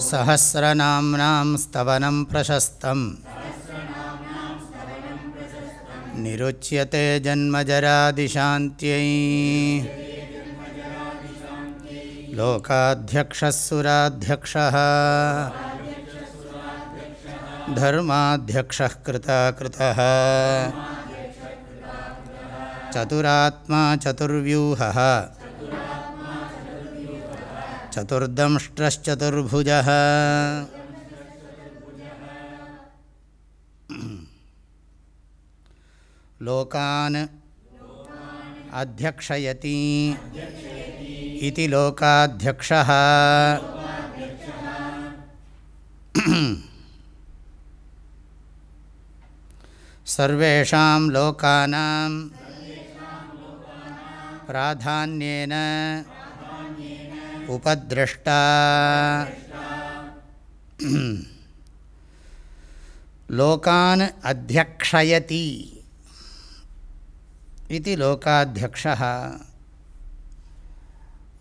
सहस्रनाम्नां स्तवनं प्रशस्तम्। निरुच्यते जन्मजरादिशान्त्यै। लोकाध्यक्षः सुराध्यक्षः धर्माध्यक्षः कृताकृतः। चतुरात्मा चतुर्व्यूहः चतुर्दंष्ट्रश्चतुर्भुजः लोकान् अध्यक्षयति इति लोकाध्यक्षः सर्वेषां लोकानां प्राधान्येन उपद्रष्टा लोकान् अध्यक्षयति இது லோகாத்தியக்ஷா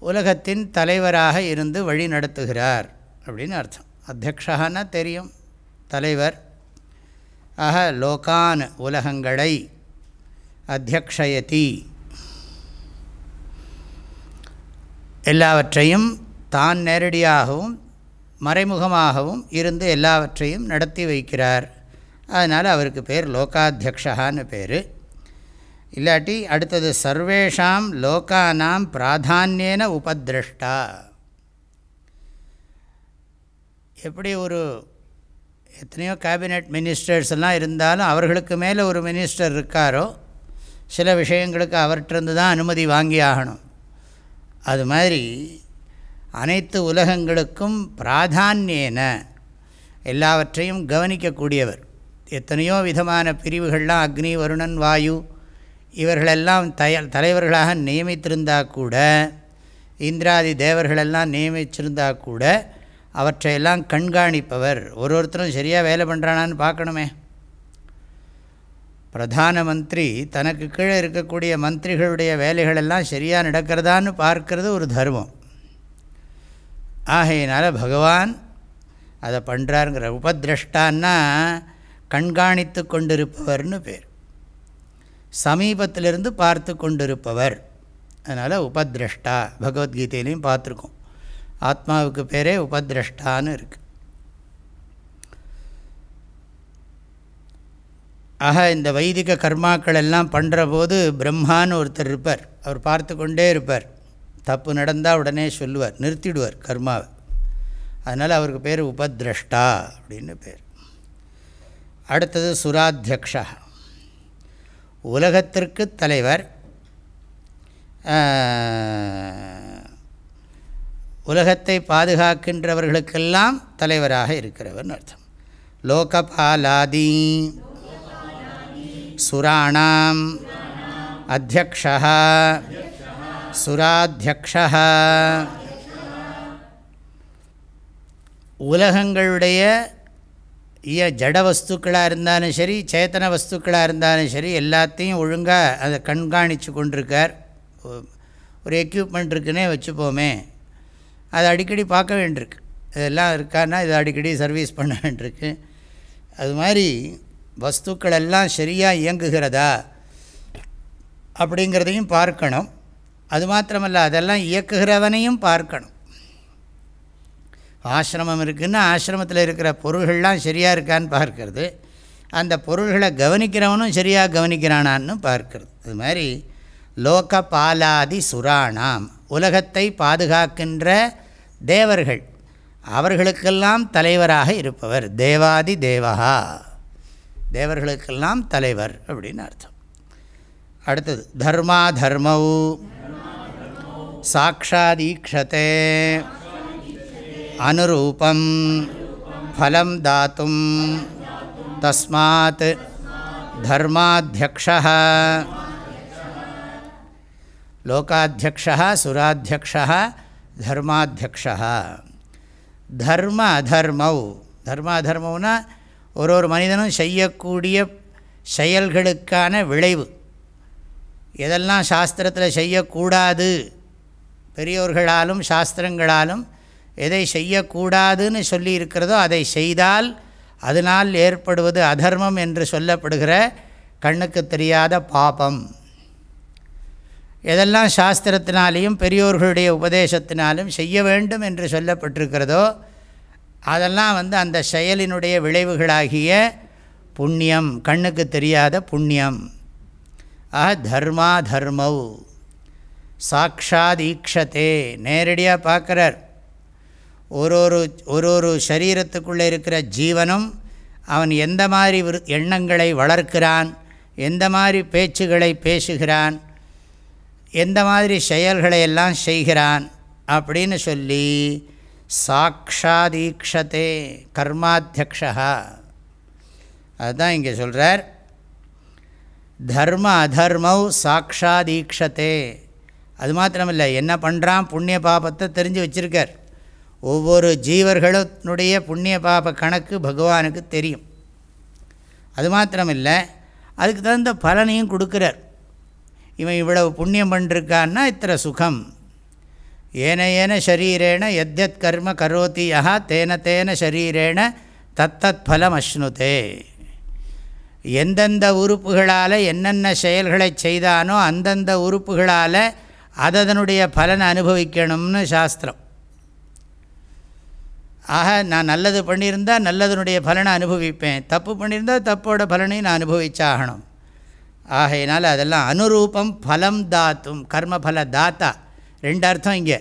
உலகத்தின் தலைவராக இருந்து வழி நடத்துகிறார் அப்படின்னு அர்த்தம் அத்தியக்ஷான்னா தெரியும் தலைவர் ஆக லோகான் உலகங்களை அத்தியக்ஷயதி எல்லாவற்றையும் தான் நேரடியாகவும் மறைமுகமாகவும் இருந்து எல்லாவற்றையும் நடத்தி வைக்கிறார். அதனால் அவருக்கு பேர் லோகாத்தியக்ஷகான்னு பேர். இல்லாட்டி அடுத்தது சர்வேஷாம் லோக்கானாம் பிராதான்யேன உபதிரஷ்டா. எப்படி ஒரு எத்தனையோ கேபினெட் மினிஸ்டர்ஸ் எல்லாம் இருந்தாலும் அவர்களுக்கு மேலே ஒரு மினிஸ்டர் இருக்காரோ சில விஷயங்களுக்கு அவர்கிட்டருந்து தான் அனுமதி வாங்கி ஆகணும் அது மாதிரி அனைத்து உலகங்களுக்கும் பிராதானியன. எல்லாவற்றையும் கவனிக்கக்கூடியவர். எத்தனையோ விதமான பிரிவுகள்லாம் அக்னி வருணன் வாயு இவர்களெல்லாம் தய தலைவர்களாக நியமித்திருந்தால் கூட இந்திராதி தேவர்களெல்லாம் நியமிச்சிருந்தா கூட அவற்றையெல்லாம் கண்காணிப்பவர். ஒரு ஒருத்தரும் சரியாக வேலை பண்ணுறானான்னு பார்க்கணுமே. பிரதான மந்திரி தனக்கு கீழே இருக்கக்கூடிய மந்திரிகளுடைய வேலைகளெல்லாம் சரியாக நடக்கிறதான்னு பார்க்கறது ஒரு தர்மம். ஆகையினால் பகவான் அதை பண்ணுறாருங்கிற உபதிரஷ்டான்னா கண்காணித்து கொண்டிருப்பவர்னு பேர். சமீபத்திலிருந்து பார்த்து கொண்டிருப்பவர். அதனால் உபதிரஷ்டா பகவத்கீதையிலையும் பார்த்துருக்கோம். ஆத்மாவுக்கு பேரே உபதிரஷ்டான்னு இருக்குது ஆக இந்த வைதிக கர்மாக்கள் எல்லாம் பண்ணுற போது பிரம்மான்னு ஒருத்தர் இருப்பார். அவர் பார்த்து கொண்டே இருப்பார். தப்பு நடந்தால் உடனே சொல்லுவார். நிறுத்திடுவார் கர்மாவை. அதனால் அவருக்கு பேர் உபத்ரஷ்டா அப்படின்னு பேர். அடுத்தது சுராத்தியக்ஷா உலகத்திற்கு தலைவர் உலகத்தை பாதுகாக்கின்றவர்களுக்கெல்லாம் தலைவராக இருக்கிறவர்னு அர்த்தம். லோகபாலாதீன் சுராணாம் அத்தியக்ஷா சுராத்தியக்ஷா உலகங்களுடைய இய ஜட வஸ்துக்களாக இருந்தாலும் சரி சேத்தன வஸ்துக்களாக இருந்தாலும் சரி எல்லாத்தையும் ஒழுங்காக அதை கண்காணித்து கொண்டிருக்கார். ஒரு எக்யூப்மெண்ட் இருக்குன்னே வச்சுப்போமே அதை அடிக்கடி பார்க்க வேண்டியிருக்கு. இதெல்லாம் இருக்கான்னா இதை அடிக்கடி சர்வீஸ் பண்ண வேண்டியிருக்கு. அது மாதிரி வஸ்துக்கள் எல்லாம் சரியாக இயங்குகிறதா அப்படிங்கிறதையும் பார்க்கணும். அது மாத்திரமல்ல அதெல்லாம் இயக்குகிறவனையும் பார்க்கணும். ஆசிரமம் இருக்குதுன்னா ஆசிரமத்தில் இருக்கிற பொருள்கள்லாம் சரியாக இருக்கான்னு பார்க்கறது. அந்த பொருள்களை கவனிக்கிறவனும் சரியாக கவனிக்கிறானான்னு பார்க்கறது. அது மாதிரி லோக பாலாதி சுராணாம் உலகத்தை பாதுகாக்கின்ற தேவர்கள் அவர்களுக்கெல்லாம் தலைவராக இருப்பவர் தேவாதி தேவகா. தேவர்களுக்கெல்லாம் தலைவர் அப்படின்னு அர்த்தம். அடுத்தது தர்மா தர்மௌ சாட்சாதீக்ஷதே அனுரூபம் ஃபலம் தாத்தும் தஸ்மாத் தர்மாத்தியக்ஷா லோகாத்தியக்ஷா சுராத்தியக்ஷா தர்மாத்தியக்ஷா தர்ம அதர்மௌ தர்ம அதர்மவுனா ஒரு ஒரு மனிதனும் செய்யக்கூடிய செயல்களுக்கான விளைவு. எதெல்லாம் சாஸ்திரத்தில் செய்யக்கூடாது? பெரியோர்களாலும் சாஸ்திரங்களாலும் எதை செய்யக்கூடாதுன்னு சொல்லி இருக்கிறதோ அதை செய்தால் அதனால் ஏற்படுவது அதர்மம் என்று சொல்லப்படுகிற கண்ணுக்கு தெரியாத பாபம். எதெல்லாம் சாஸ்திரத்தினாலேயும் பெரியோர்களுடைய உபதேசத்தினாலும் செய்ய வேண்டும் என்று சொல்லப்பட்டிருக்கிறதோ அதெல்லாம் வந்து அந்த செயலினுடைய விளைவுகளாகிய புண்ணியம் கண்ணுக்கு தெரியாத புண்ணியம். ஆக தர்மா தர்மௌ. சாட்சாத் ஈக்ஷத்தே நேரடியாக பார்க்குறார். ஒரு ஒரு ஒரு ஒரு சரீரத்துக்குள்ளே இருக்கிற ஜீவனும் அவன் எந்த மாதிரி விரு எண்ணங்களை வளர்க்கிறான் எந்த மாதிரி பேச்சுகளை பேசுகிறான் எந்த மாதிரி செயல்களை எல்லாம் செய்கிறான் அப்படின்னு சொல்லி சாட்சாதீக்ஷதே கர்மாத்தியக்ஷா அதுதான் இங்கே சொல்கிறார் தர்ம அதர்மௌ சாட்சாதீக்ஷதே அது மாத்திரமில்லை என்ன பண்ணுறான் புண்ணிய பாபத்தை தெரிஞ்சு வச்சுருக்கார். ஒவ்வொரு ஜீவர்களுடைய புண்ணிய பாப கணக்கு பகவானுக்கு தெரியும். அது மாத்திரமில்லை அதுக்கு தகுந்த பலனையும் கொடுக்குறார். இவன் இவ்வளவு புண்ணியம் பண்ணிருக்கான்னா இத்தனை சுகம். ஏனையேன ஏன ஷரீரேண எத்யத் கர்ம கரோதி யா தேன தேன ஷரீரேண தத்தத் ஃபலம் அஷ்ணுதே. எந்தெந்த உறுப்புகளால் என்னென்ன செயல்களை செய்தானோ அந்தந்த உறுப்புகளால் அதனுடைய பலனை அனுபவிக்கணும்னு சாஸ்திரம். ஆக நான் நல்லது பண்ணியிருந்தால் நல்லதனுடைய பலனை அனுபவிப்பேன். தப்பு பண்ணியிருந்தால் தப்போட பலனை நான் அனுபவிச்சாகணும். ஆகையினால் அதெல்லாம் அனுரூபம் பலம் தாத்தும் கர்மபல தாத்தா. ரெண்டு அர்த்தம் இங்கே.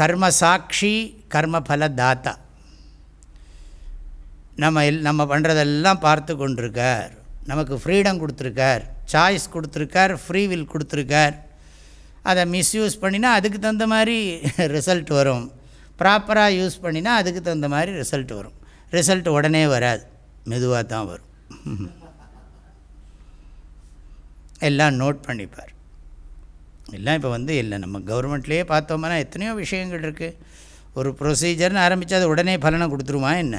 கர்ம சாட்சி கர்மஃபல தாத்தா நம்ம எல் நம்ம பண்ணுறதெல்லாம் பார்த்து கொண்டிருக்கார். நமக்கு ஃப்ரீடம் கொடுத்துருக்கார். சாய்ஸ் கொடுத்துருக்கார் ஃப்ரீ வில் கொடுத்துருக்கார். அதை மிஸ்யூஸ் பண்ணினா அதுக்கு தகுந்த மாதிரி ரிசல்ட் வரும். ப்ராப்பராக யூஸ் பண்ணினா அதுக்கு தகுந்த மாதிரி ரிசல்ட் வரும். ரிசல்ட் உடனே வராது. மெதுவாக தான் வரும். எல்லாம் நோட் பண்ணிப்பார். எல்லாம் இப்போ வந்து இல்லை. நம்ம கவர்மெண்ட்லேயே பார்த்தோம்னா எத்தனையோ விஷயங்கள் இருக்குது ஒரு ப்ரொசீஜர்னு ஆரம்பித்து அது உடனே பலனை கொடுத்துருமா என்ன?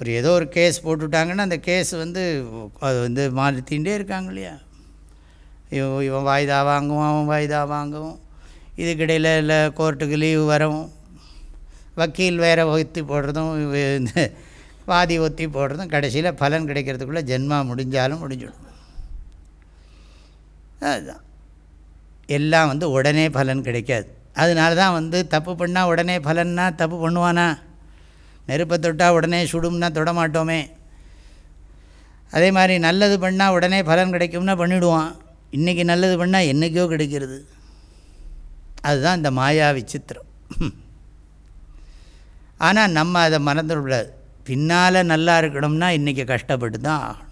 ஒரு ஏதோ ஒரு கேஸ் போட்டுவிட்டாங்கன்னா அந்த கேஸ் வந்து அது வந்து மாற்றிகிட்டே இருக்காங்க இல்லையா? இவன் இவன் வாய்தா வாங்குவான் அவன் வாய்தா வாங்கவும். இதுக்கிடையில் இல்லை கோர்ட்டுக்கு லீவு வரவும். வக்கீல் வேறு ஒத்தி போடுறதும் இந்த வாதி ஒத்தி போடுறதும் கடைசியில் பலன் கிடைக்கிறதுக்குள்ளே ஜென்மா முடிஞ்சாலும் முடிஞ்சிடும். அதுதான். எல்லாம் வந்து உடனே பலன் கிடைக்காது. அதனால தான் வந்து தப்பு பண்ணால் உடனே பலன்னா தப்பு பண்ணுவானா? நெருப்பை தொட்டால் உடனே சுடும்னா தொட மாட்டோமே. அதே மாதிரி நல்லது பண்ணால் உடனே பலன் கிடைக்கும்னா பண்ணிவிடுவான் இன்றைக்கி நல்லது பண்ணால் என்றைக்கோ கிடைக்கிறது. அதுதான் இந்த மாயா விசித்திரம். ஆனால் நம்ம அதை மறந்துவிடாது பின்னால் நல்லா இருக்கணும்னா இன்றைக்கி கஷ்டப்பட்டு தான் ஆகணும்.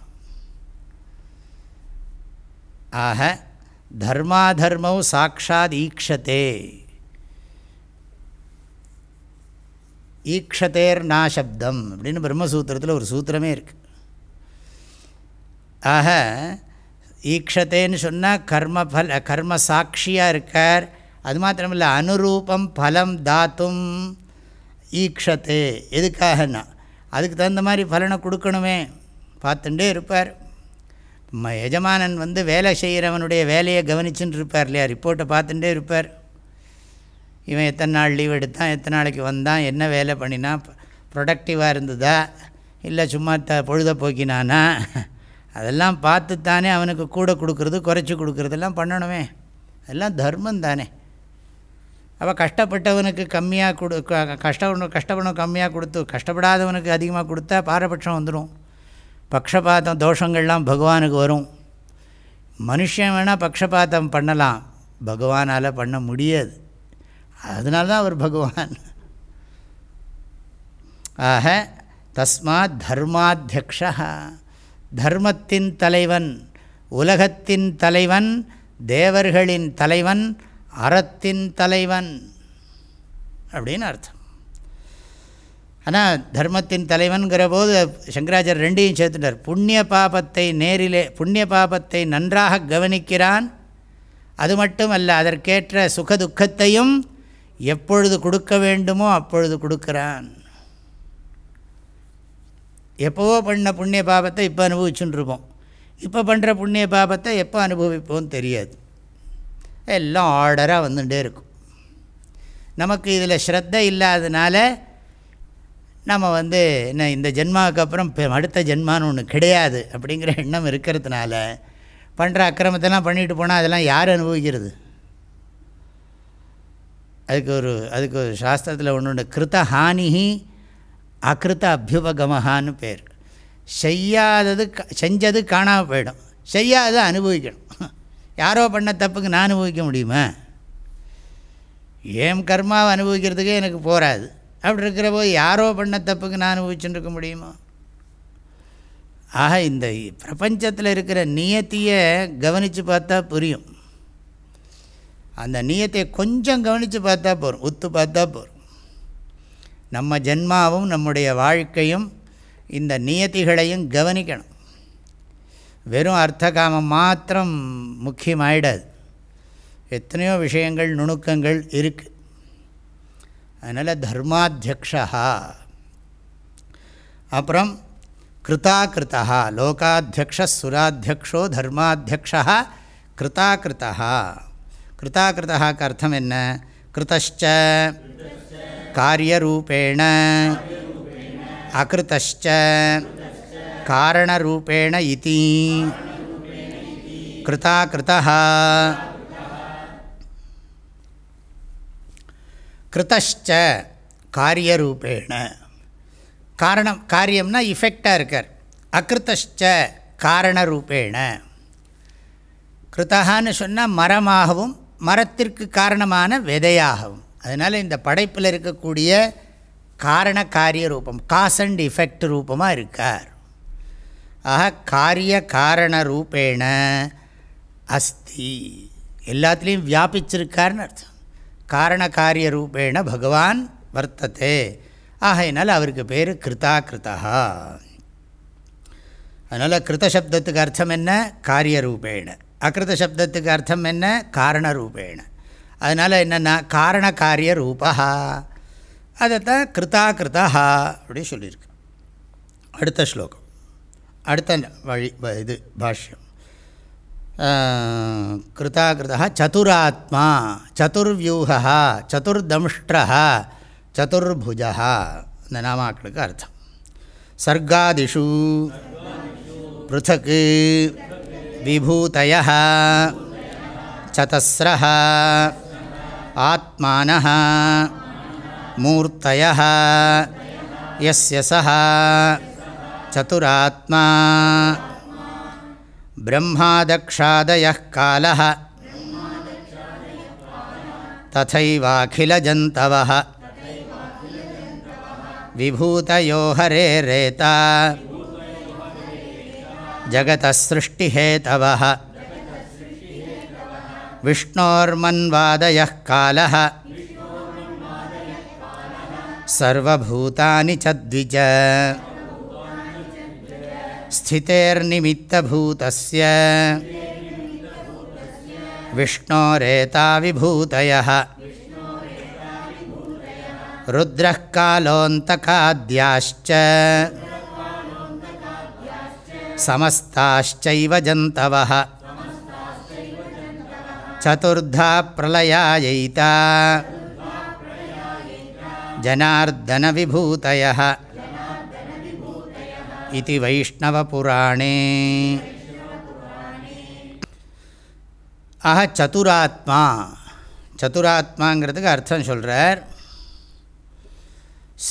ஆக தர்மாதர்மௌ சாட்சாத் ஈக்ஷதே ஈக்ஷதேர் நாசப்தம் அப்படின்னு பிரம்மசூத்திரத்தில் ஒரு சூத்திரமே இருக்குது ஆக ஈக்ஷத்தேன்னு சொன்னால் கர்ம பல கர்ம சாட்சியாக இருக்கார். அது மாத்திரமில்லை அனுரூபம் பலம் தாத்தும் ஈக்ஷத்தே எதுக்காகனா அதுக்கு தகுந்த மாதிரி பலனை கொடுக்கணுமே. பார்த்துட்டே இருப்பார். ம எஜமானன் வந்து வேலை செய்கிறவனுடைய வேலையை கவனிச்சுன்னு இருப்பார் இல்லையா ரிப்போர்ட்டை பார்த்துட்டே இருப்பார். இவன் எத்தனை நாள் லீவ் எடுத்தான் எத்தனை நாளைக்கு வந்தான் என்ன வேலை பண்ணினா ப்ரொடக்டிவாக இருந்ததா இல்லை சும்மா த பொழுத போக்கினானா? அதெல்லாம் பார்த்துத்தானே அவனுக்கு கூட கொடுக்குறது குறைச்சி கொடுக்குறதெல்லாம் பண்ணணுமே. அதெல்லாம் தர்மம் தானே. அவள் கஷ்டப்பட்டவனுக்கு கம்மியாக கொடு க- கஷ்டப்படணும் கஷ்டப்படணும் கம்மியாக கொடுத்து கஷ்டப்படாதவனுக்கு அதிகமாக கொடுத்தா பாரபட்சம் வந்துடும் பக்ஷபாதம் தோஷங்கள்லாம் பகவானுக்கு வரும். மனுஷன் வேணால் பக்ஷபாதம் பண்ணலாம். பகவானால் பண்ண முடியாது. அதனால தான் அவர் பகவான். ஆக தஸ்மாத் தர்மாத்தியக்ஷா. தர்மத்தின் தலைவன் உலகத்தின் தலைவன் தேவர்களின் தலைவன் அறத்தின் தலைவன் அப்படின்னு அர்த்தம். ஆனால் தர்மத்தின் தலைவன்கிற போது சங்கராச்சாரியர் ரெண்டையும் சேர்த்துட்டார். புண்ணிய பாபத்தை நேரிலே புண்ணிய பாபத்தை நன்றாக கவனிக்கிறான். அது மட்டும் அல்ல அதற்கேற்ற சுக துக்கத்தையும் எப்பொழுது கொடுக்க வேண்டுமோ அப்பொழுது கொடுக்கிறான். எப்போவோ பண்ண புண்ணிய பாபத்தை இப்போ அனுபவிச்சுன்னு இருப்போம் இப்போ பண்ணுற புண்ணிய பாபத்தை எப்போ அனுபவிப்போம்னு தெரியாது. எல்லாம் ஆர்டராக வந்துட்டே இருக்கும். நமக்கு இதில் ஸ்ரத்த இல்லாதனால நம்ம வந்து என்ன இந்த ஜென்மாவுக்கு அப்புறம் பெ- அடுத்த ஜென்மான்னு ஒன்று கிடையாது அப்படிங்கிற எண்ணம் இருக்கிறதுனால பண்ணுற அக்கிரமத்தெல்லாம் பண்ணிட்டு போனால் அதெல்லாம் யார் அனுபவிக்கிறது? அதுக்கு ஒரு அதுக்கு ஒரு சாஸ்திரத்தில் ஒன்று ஒன்று கிருத்த ஹானிஹி அகிருத்த அபியுபகமஹான்னு பேர். செய்யாதது க- செஞ்சது காணாமல் போயிடும். செய்யாதது அனுபவிக்கணும். யாரோ பண்ண தப்புக்கு நான் அனுபவிக்க முடியுமா? ஏன் கர்மாவை அனுபவிக்கிறதுக்கே எனக்கு போராது அப்படி இருக்கிற போது யாரோ பண்ண தப்புக்கு நான் அனுபவிச்சுட்டு இருக்க முடியுமா? ஆக இந்த பிரபஞ்சத்தில் இருக்கிற நியத்தியை கவனித்து பார்த்தா புரியும். அந்த நியத்தை கொஞ்சம் கவனித்து பார்த்தா போதும் உத்து பார்த்தா போகும் நம்ம ஜென்மாவும் நம்முடைய வாழ்க்கையும் இந்த நியத்திகளையும் கவனிக்கணும். வெறும் அர்த்தகாமம் மாத்திரம் முக்கியமாயிடாது. எத்தனையோ விஷயங்கள் நுணுக்கங்கள் இருக்குது அதனால் தர்மாத்தியக்ஷா அப்புறம் கிருதாகிருத்தா லோகாத்தியக்ஷ சுராத்தியக்ஷோ தர்மாத்தியக்ஷா கிருதாகிருத்தா கிருதாகிருத்தாக்கு அர்த்தம் என்ன? கிருத்தச்ச காரியரூபேண அகிருத்தச்ச காரணரூபேண இதி கிருதாகிருத்தா கிருத்தச்ச காரியரூபேண. காரணம் காரியம்னா இஃபெக்டாக இருக்கார். அகிருத்தச்ச காரணரூபேண. கிருத்தகான்னு சொன்னால் மரமாகவும் மரத்திற்கு காரணமான விதையாகவும். அதனால் இந்த படைப்பில் இருக்கக்கூடிய காரண காரிய ரூபம் காஸ் அண்ட் இஃபெக்ட் ரூபமாக இருக்கார். ஆக காரிய காரண ரூபேண அஸ்தி. எல்லாத்துலேயும் வியாபிச்சிருக்கார்னு அர்த்தம். காரண ரூபேண பகவான் வர்த்ததே. ஆகையினால் அவருக்கு பேர் கிருதா கிருதா அதனால் கிருதசப்தத்துக்கு அர்த்தம் என்ன? காரிய ரூபேண அகிருத சப்தத்துக்கு அர்த்தம் என்ன? காரண ரூபேண அதனால் என்னென்னா காரண காரிய ரூபா அதைத்தான் கிருதா கிருதா அப்படி சொல்லியிருக்கு. அடுத்த ஸ்லோகம். அடுத்த வழி இது பாஷ்யம். கிருதாகிருதா சதுராத்மா சதுர்வியூகா சதுர்தம்ஷ்டா சதுர்புஜா இந்த நாமாக்களுக்கு அர்த்தம். சர்காதிஷு பிருத்தக் விபூதய சதசிர ஆத்மான மூர்த்தய எஸ் சः சதுராத்மா ब्रह्मादक्षादयः कालः तथैवाखिलजन्तवः। विभूतयो हरेरेता जगतः सृष्टिहेतवः विष्णोर्मन्वादयः कालः स्थितेर्निमित्तभूतस्य। विष्णोरेता विभूतयः रुद्रः कालोऽन्तकाद्याश्च समस्ताश्चैव जन्तवः। चतुर्धा प्रलयायैता। जनार्दनविभूतयः इति வைஷ்ணவபுராணே ஆக சதுராத்மா சதுராத்மாங்கிறதுக்கு அர்த்தம் சொல்கிறார்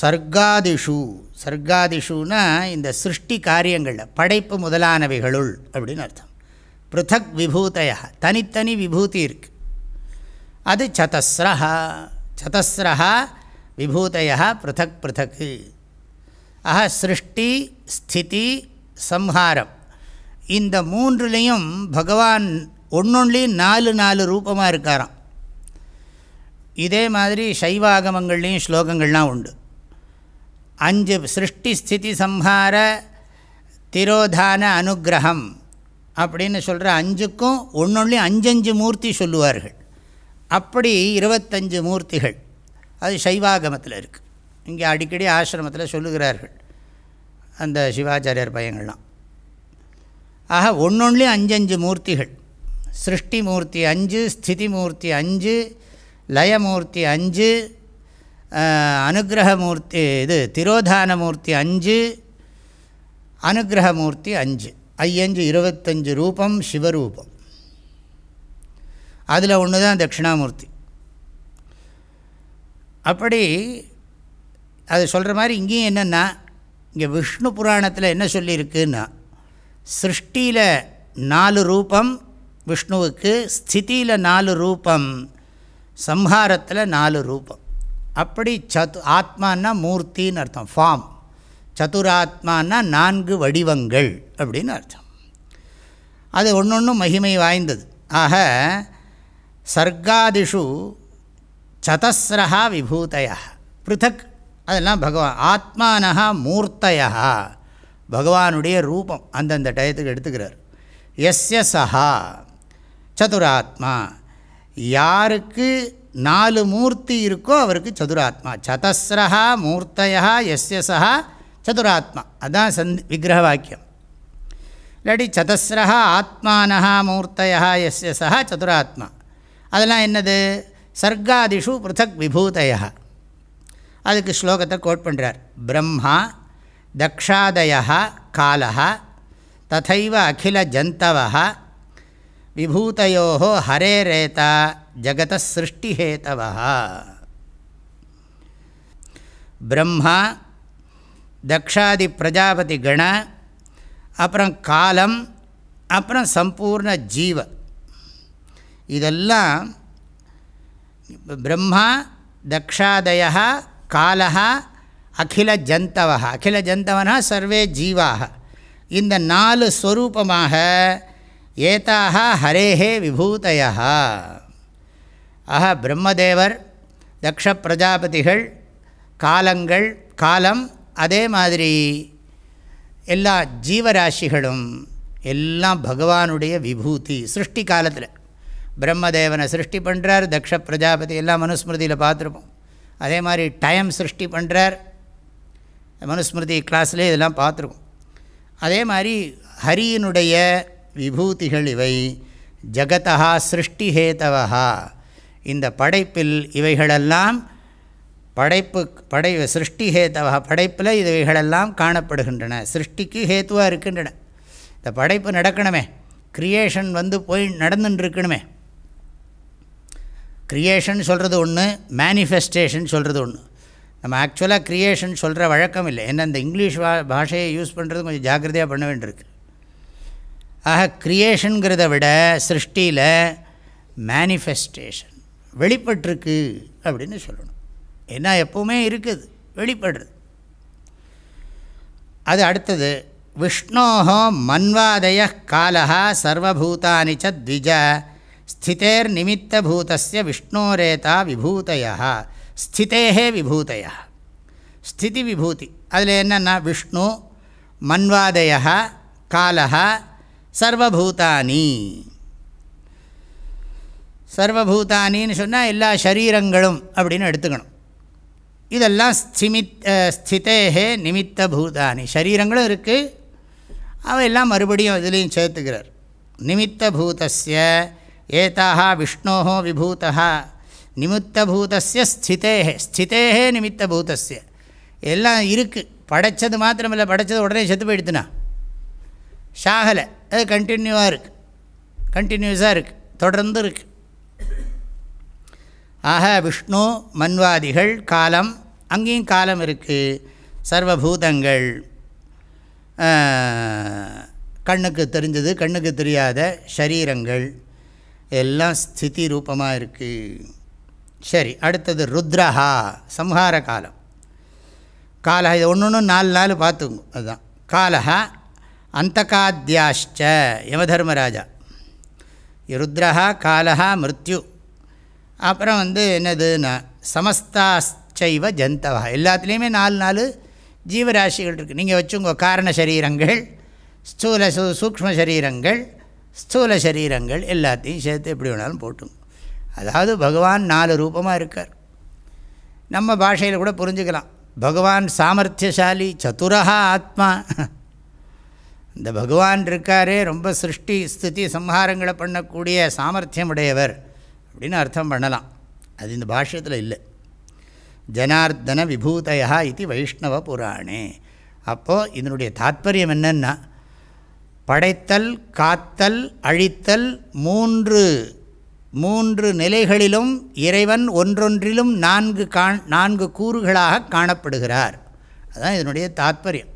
சர்க்காதிஷு சர்க்காதிஷுனா இந்த சிருஷ்டி காரியங்களில் படைப்பு முதலானவைகளுள் அப்படின்னு அர்த்தம். பிருத்தக் விபூதையா தனித்தனி விபூதி இருக்கு. அது சதஸ்ரஹா. சதஸ்ரஹா விபூதையா பிருத்தக் பிருத்தக்கு. ஆஹா சிருஷ்டி ஸ்திதி சம்ஹாரம். இந்த மூன்றுலேயும் பகவான் ஒன்னொன்லேயும் நாலு நாலு ரூபமாக இருக்காராம். இதே மாதிரி சைவாகமங்கள்லேயும் ஸ்லோகங்கள்லாம் உண்டு. அஞ்சு சிருஷ்டி ஸ்திதி சம்ஹார திரோதான அனுகிரகம் அப்படின்னு சொல்கிற அஞ்சுக்கும் ஒன்னொன்லையும் அஞ்சஞ்சு மூர்த்தி சொல்லுவார்கள். அப்படி இருபத்தஞ்சு மூர்த்திகள். அது சைவாகமத்தில் இருக்குது இங்கே அடிக்கடி ஆசிரமத்தில் சொல்லுகிறார்கள். அந்த சிவாச்சாரியர் பையங்கள்லாம். ஆக ஒன்னொன்லேயும் அஞ்சஞ்சு மூர்த்திகள். சிருஷ்டி மூர்த்தி அஞ்சு ஸ்திதி மூர்த்தி அஞ்சு லயமூர்த்தி அஞ்சு அனுகிரகமூர்த்தி இது திரோதானமூர்த்தி அஞ்சு அனுகிரகமூர்த்தி அஞ்சு. ஐயஞ்சு இருபத்தஞ்சு ரூபம் சிவரூபம். அதில் ஒன்று தான் தட்சிணாமூர்த்தி. அப்படி அது சொல்கிற மாதிரி இங்கேயும் என்னென்னா இங்கே விஷ்ணு புராணத்தில் என்ன சொல்லியிருக்குன்னா சிருஷ்டியில் நாலு ரூபம் விஷ்ணுவுக்கு ஸ்திதியில் நாலு ரூபம் சம்ஹாரத்தில் நாலு ரூபம். அப்படி சத்து ஆத்மானா மூர்த்தின்னு அர்த்தம் ஃபார்ம் சதுராத்மானா நான்கு வடிவங்கள் அப்படின்னு அர்த்தம். அது ஒன்று ஒன்றும் மகிமை வாய்ந்தது. ஆக சர்க்காதிஷு சதஸ்ரஹா விபூதய பிருத்தக் அதெல்லாம் பகவான் ஆத்மானஹா மூர்த்தையா. பகவானுடைய ரூபம் அந்தந்த டயத்துக்கு எடுத்துக்கிறார். எஸ்ய சஹா சதுராத்மா. யாருக்கு நாலு மூர்த்தி இருக்கோ அவருக்கு சதுராத்மா. சதஸ்ரஹா மூர்த்தையா எஸ்ய சஹா சதுராத்மா. அதுதான் சந்த் விக்கிரக வாக்கியம் இல்லாட்டி சதஸ்ரஹா ஆத்மானஹா மூர்த்தையா எஸ்ய சஹா சதுராத்மா. அதெல்லாம் என்னது? சர்க்காதிஷு பிருத்தக் விபூதையா. அதுக்கு ஸ்லோகத்தை கோட் பண்ணுறார் பிரம்மா தக்ஷாதயா காலா ததைவ அகில ஜந்தவா விபூதையோ ஹரேரேதா ஜகத சிருஷ்டிஹேதவா பிரம்மா தக்ஷாதி பிரஜாபதி கண அப்புறம் காலம் அப்புறம் சம்பூர்ண ஜீவ. இதெல்லாம் பிரம்மா தக்ஷாதயா காலः அகில ஜந்தவா அகில ஜந்தவனா சர்வே ஜீவாக இந்த நாலு ஸ்வரூபமாக ஏதாக ஹரேஹே விபூதய ஆஹா பிரம்மதேவர் தக்ஷ பிரஜாபதிகள் காலங்கள் காலம் அதே மாதிரி எல்லா ஜீவராசிகளும் எல்லாம் பகவானுடைய விபூதி சிருஷ்டி காலத்தில். பிரம்மதேவனை சிருஷ்டி பண்ணுறார் தக்ஷ பிரஜாபதி எல்லாம் மனுஸ்மிருதியில் பார்த்துருப்போம். அதே மாதிரி டைம் சிருஷ்டி பண்ணுறார் மனுஸ்மிருதி கிளாஸ்லேயே இதெல்லாம் பார்த்துருக்கோம். அதே மாதிரி ஹரியினுடைய விபூதிகள் இவை. ஜகதா சிருஷ்டிஹேதவா இந்த படைப்பில் இவைகளெல்லாம் படைப்பு படை சிருஷ்டிஹேதவா படைப்பில் இவைகளெல்லாம் காணப்படுகின்றன. சிருஷ்டிக்கு ஹேத்துவாக இருக்கின்றன. இந்த படைப்பு நடக்கணுமே. க்ரியேஷன் வந்து போய் நடந்துட்டுருக்கணுமே க்ரியேஷன் சொல்கிறது ஒன்று மேனிஃபெஸ்டேஷன் சொல்கிறது ஒன்று நம்ம ஆக்சுவலாக க்ரியேஷன் சொல்கிற வழக்கம் இல்லை. ஏன்னா இந்த இங்கிலீஷ் வா பாஷையை யூஸ் பண்ணுறது கொஞ்சம் ஜாக்கிரதையாக பண்ண வேண்டியிருக்கு. ஆக க்ரியேஷனுங்கிறத விட சிருஷ்டியில் மேனிஃபெஸ்டேஷன் வெளிப்பட்டிருக்கு அப்படின்னு சொல்லணும். ஏன்னா எப்போவுமே இருக்குது. வெளிப்படுறது. அது அடுத்தது விஷ்ணோஹோ மன்வாதய காலா சர்வபூதானி ச த்விஜ ஸ்திதேர் நிமித்தபூதஸ்ய விஷ்ணோரேதா விபூதய. ஸ்திதேகே விபூதய. ஸ்திதி விபூதி. அதில் என்னென்னா விஷ்ணு மன்வாதய காலா சர்வபூதானி. சர்வபூதானின்னு சொன்னால் எல்லா சரீரங்களும் அப்படின்னு எடுத்துக்கணும். இதெல்லாம் ஸ்திமித் ஸ்திதேகே நிமித்த பூதானி சரீரங்களும் இருக்குது அவையெல்லாம் மறுபடியும் இதுலேயும் சேர்த்துக்கிறார். நிமித்த பூதஸ்ய ஏதாக விஷ்ணோ விபூத நிமித்தபூதஸ்ய ஸ்திதே ஸ்திதே நிமித்தபூதஸ்ய எல்லாம் இருக்குது படைச்சது மாத்திரமில்லை படைச்சது உடனே செத்து போயிடுத்துனா சாகலை. அது கண்டினியூவாக இருக்குது கண்டினியூஸாக இருக்குது தொடர்ந்து இருக்குது ஆக விஷ்ணு மன்வாதிகள் காலம். அங்கேயும் காலம் இருக்குது சர்வபூதங்கள். கண்ணுக்கு தெரிஞ்சது கண்ணுக்கு தெரியாத சரீரங்கள். எல்லாம் ஸ்திதி ரூபமாக இருக்குது சரி அடுத்தது ருத்ரஹா சம்ஹார காலம். காலா இது ஒன்று ஒன்று நாலு நாலு பார்த்துங்க அதுதான். காலஹா அந்தகாத்தியாஷ்ச யமதர்மராஜா. ருத்ரஹா காலஹா மிருத்யு. அப்புறம் வந்து என்னதுன்னா சமஸ்தாச்சைவ ஜந்தவா எல்லாத்துலேயுமே நாலு நாலு ஜீவராசிகள் இருக்குது நீங்கள் வச்சுங்க காரண சரீரங்கள் ஸ்தூல சூ சூக்ம சரீரங்கள் ஸ்தூல சரீரங்கள் எல்லாத்தையும் சேர்த்து எப்படி வேணாலும் போட்டுங்க அதாவது பகவான் நாலு ரூபமாக இருக்கார். நம்ம பாஷையில் கூட புரிஞ்சுக்கலாம். பகவான் சாமர்த்தியசாலி சதுரஹா ஆத்மா. இந்த பகவான் இருக்காரே ரொம்ப சிருஷ்டி ஸ்திதி சம்ஹாரங்களை பண்ணக்கூடிய சாமர்த்தியம் உடையவர் அப்படின்னு அர்த்தம் பண்ணலாம். அது இந்த பாஷ்யத்தில் இல்லை. ஜனார்தன விபூதயா இது வைஷ்ணவ புராணே. அப்போது இதனுடைய தாத்பரியம் என்னென்னா படைத்தல் காத்தல் அழித்தல் மூன்று. மூன்று நிலைகளிலும் இறைவன் ஒன்றொன்றிலும் நான்கு காண் நான்கு கூறுகளாக காணப்படுகிறார். அதுதான் இதனுடைய தாத்பரியம்.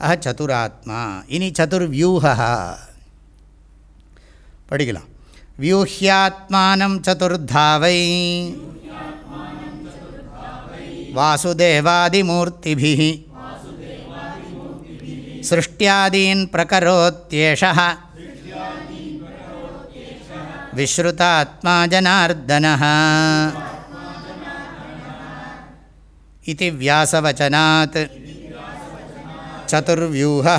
ஆஹ சதுராத்மா. இனி சதுர்வியூகா படிக்கலாம். வியூஹ்யாத்மானம் சதுர்தாவை. வாசுதேவாதிமூர்த்திபிः. सृष्ट्यादीन् प्रकरोत्येषः विश्रुतात्मा जनार्दनः इति व्यासवचनात् சதுர்வியூகா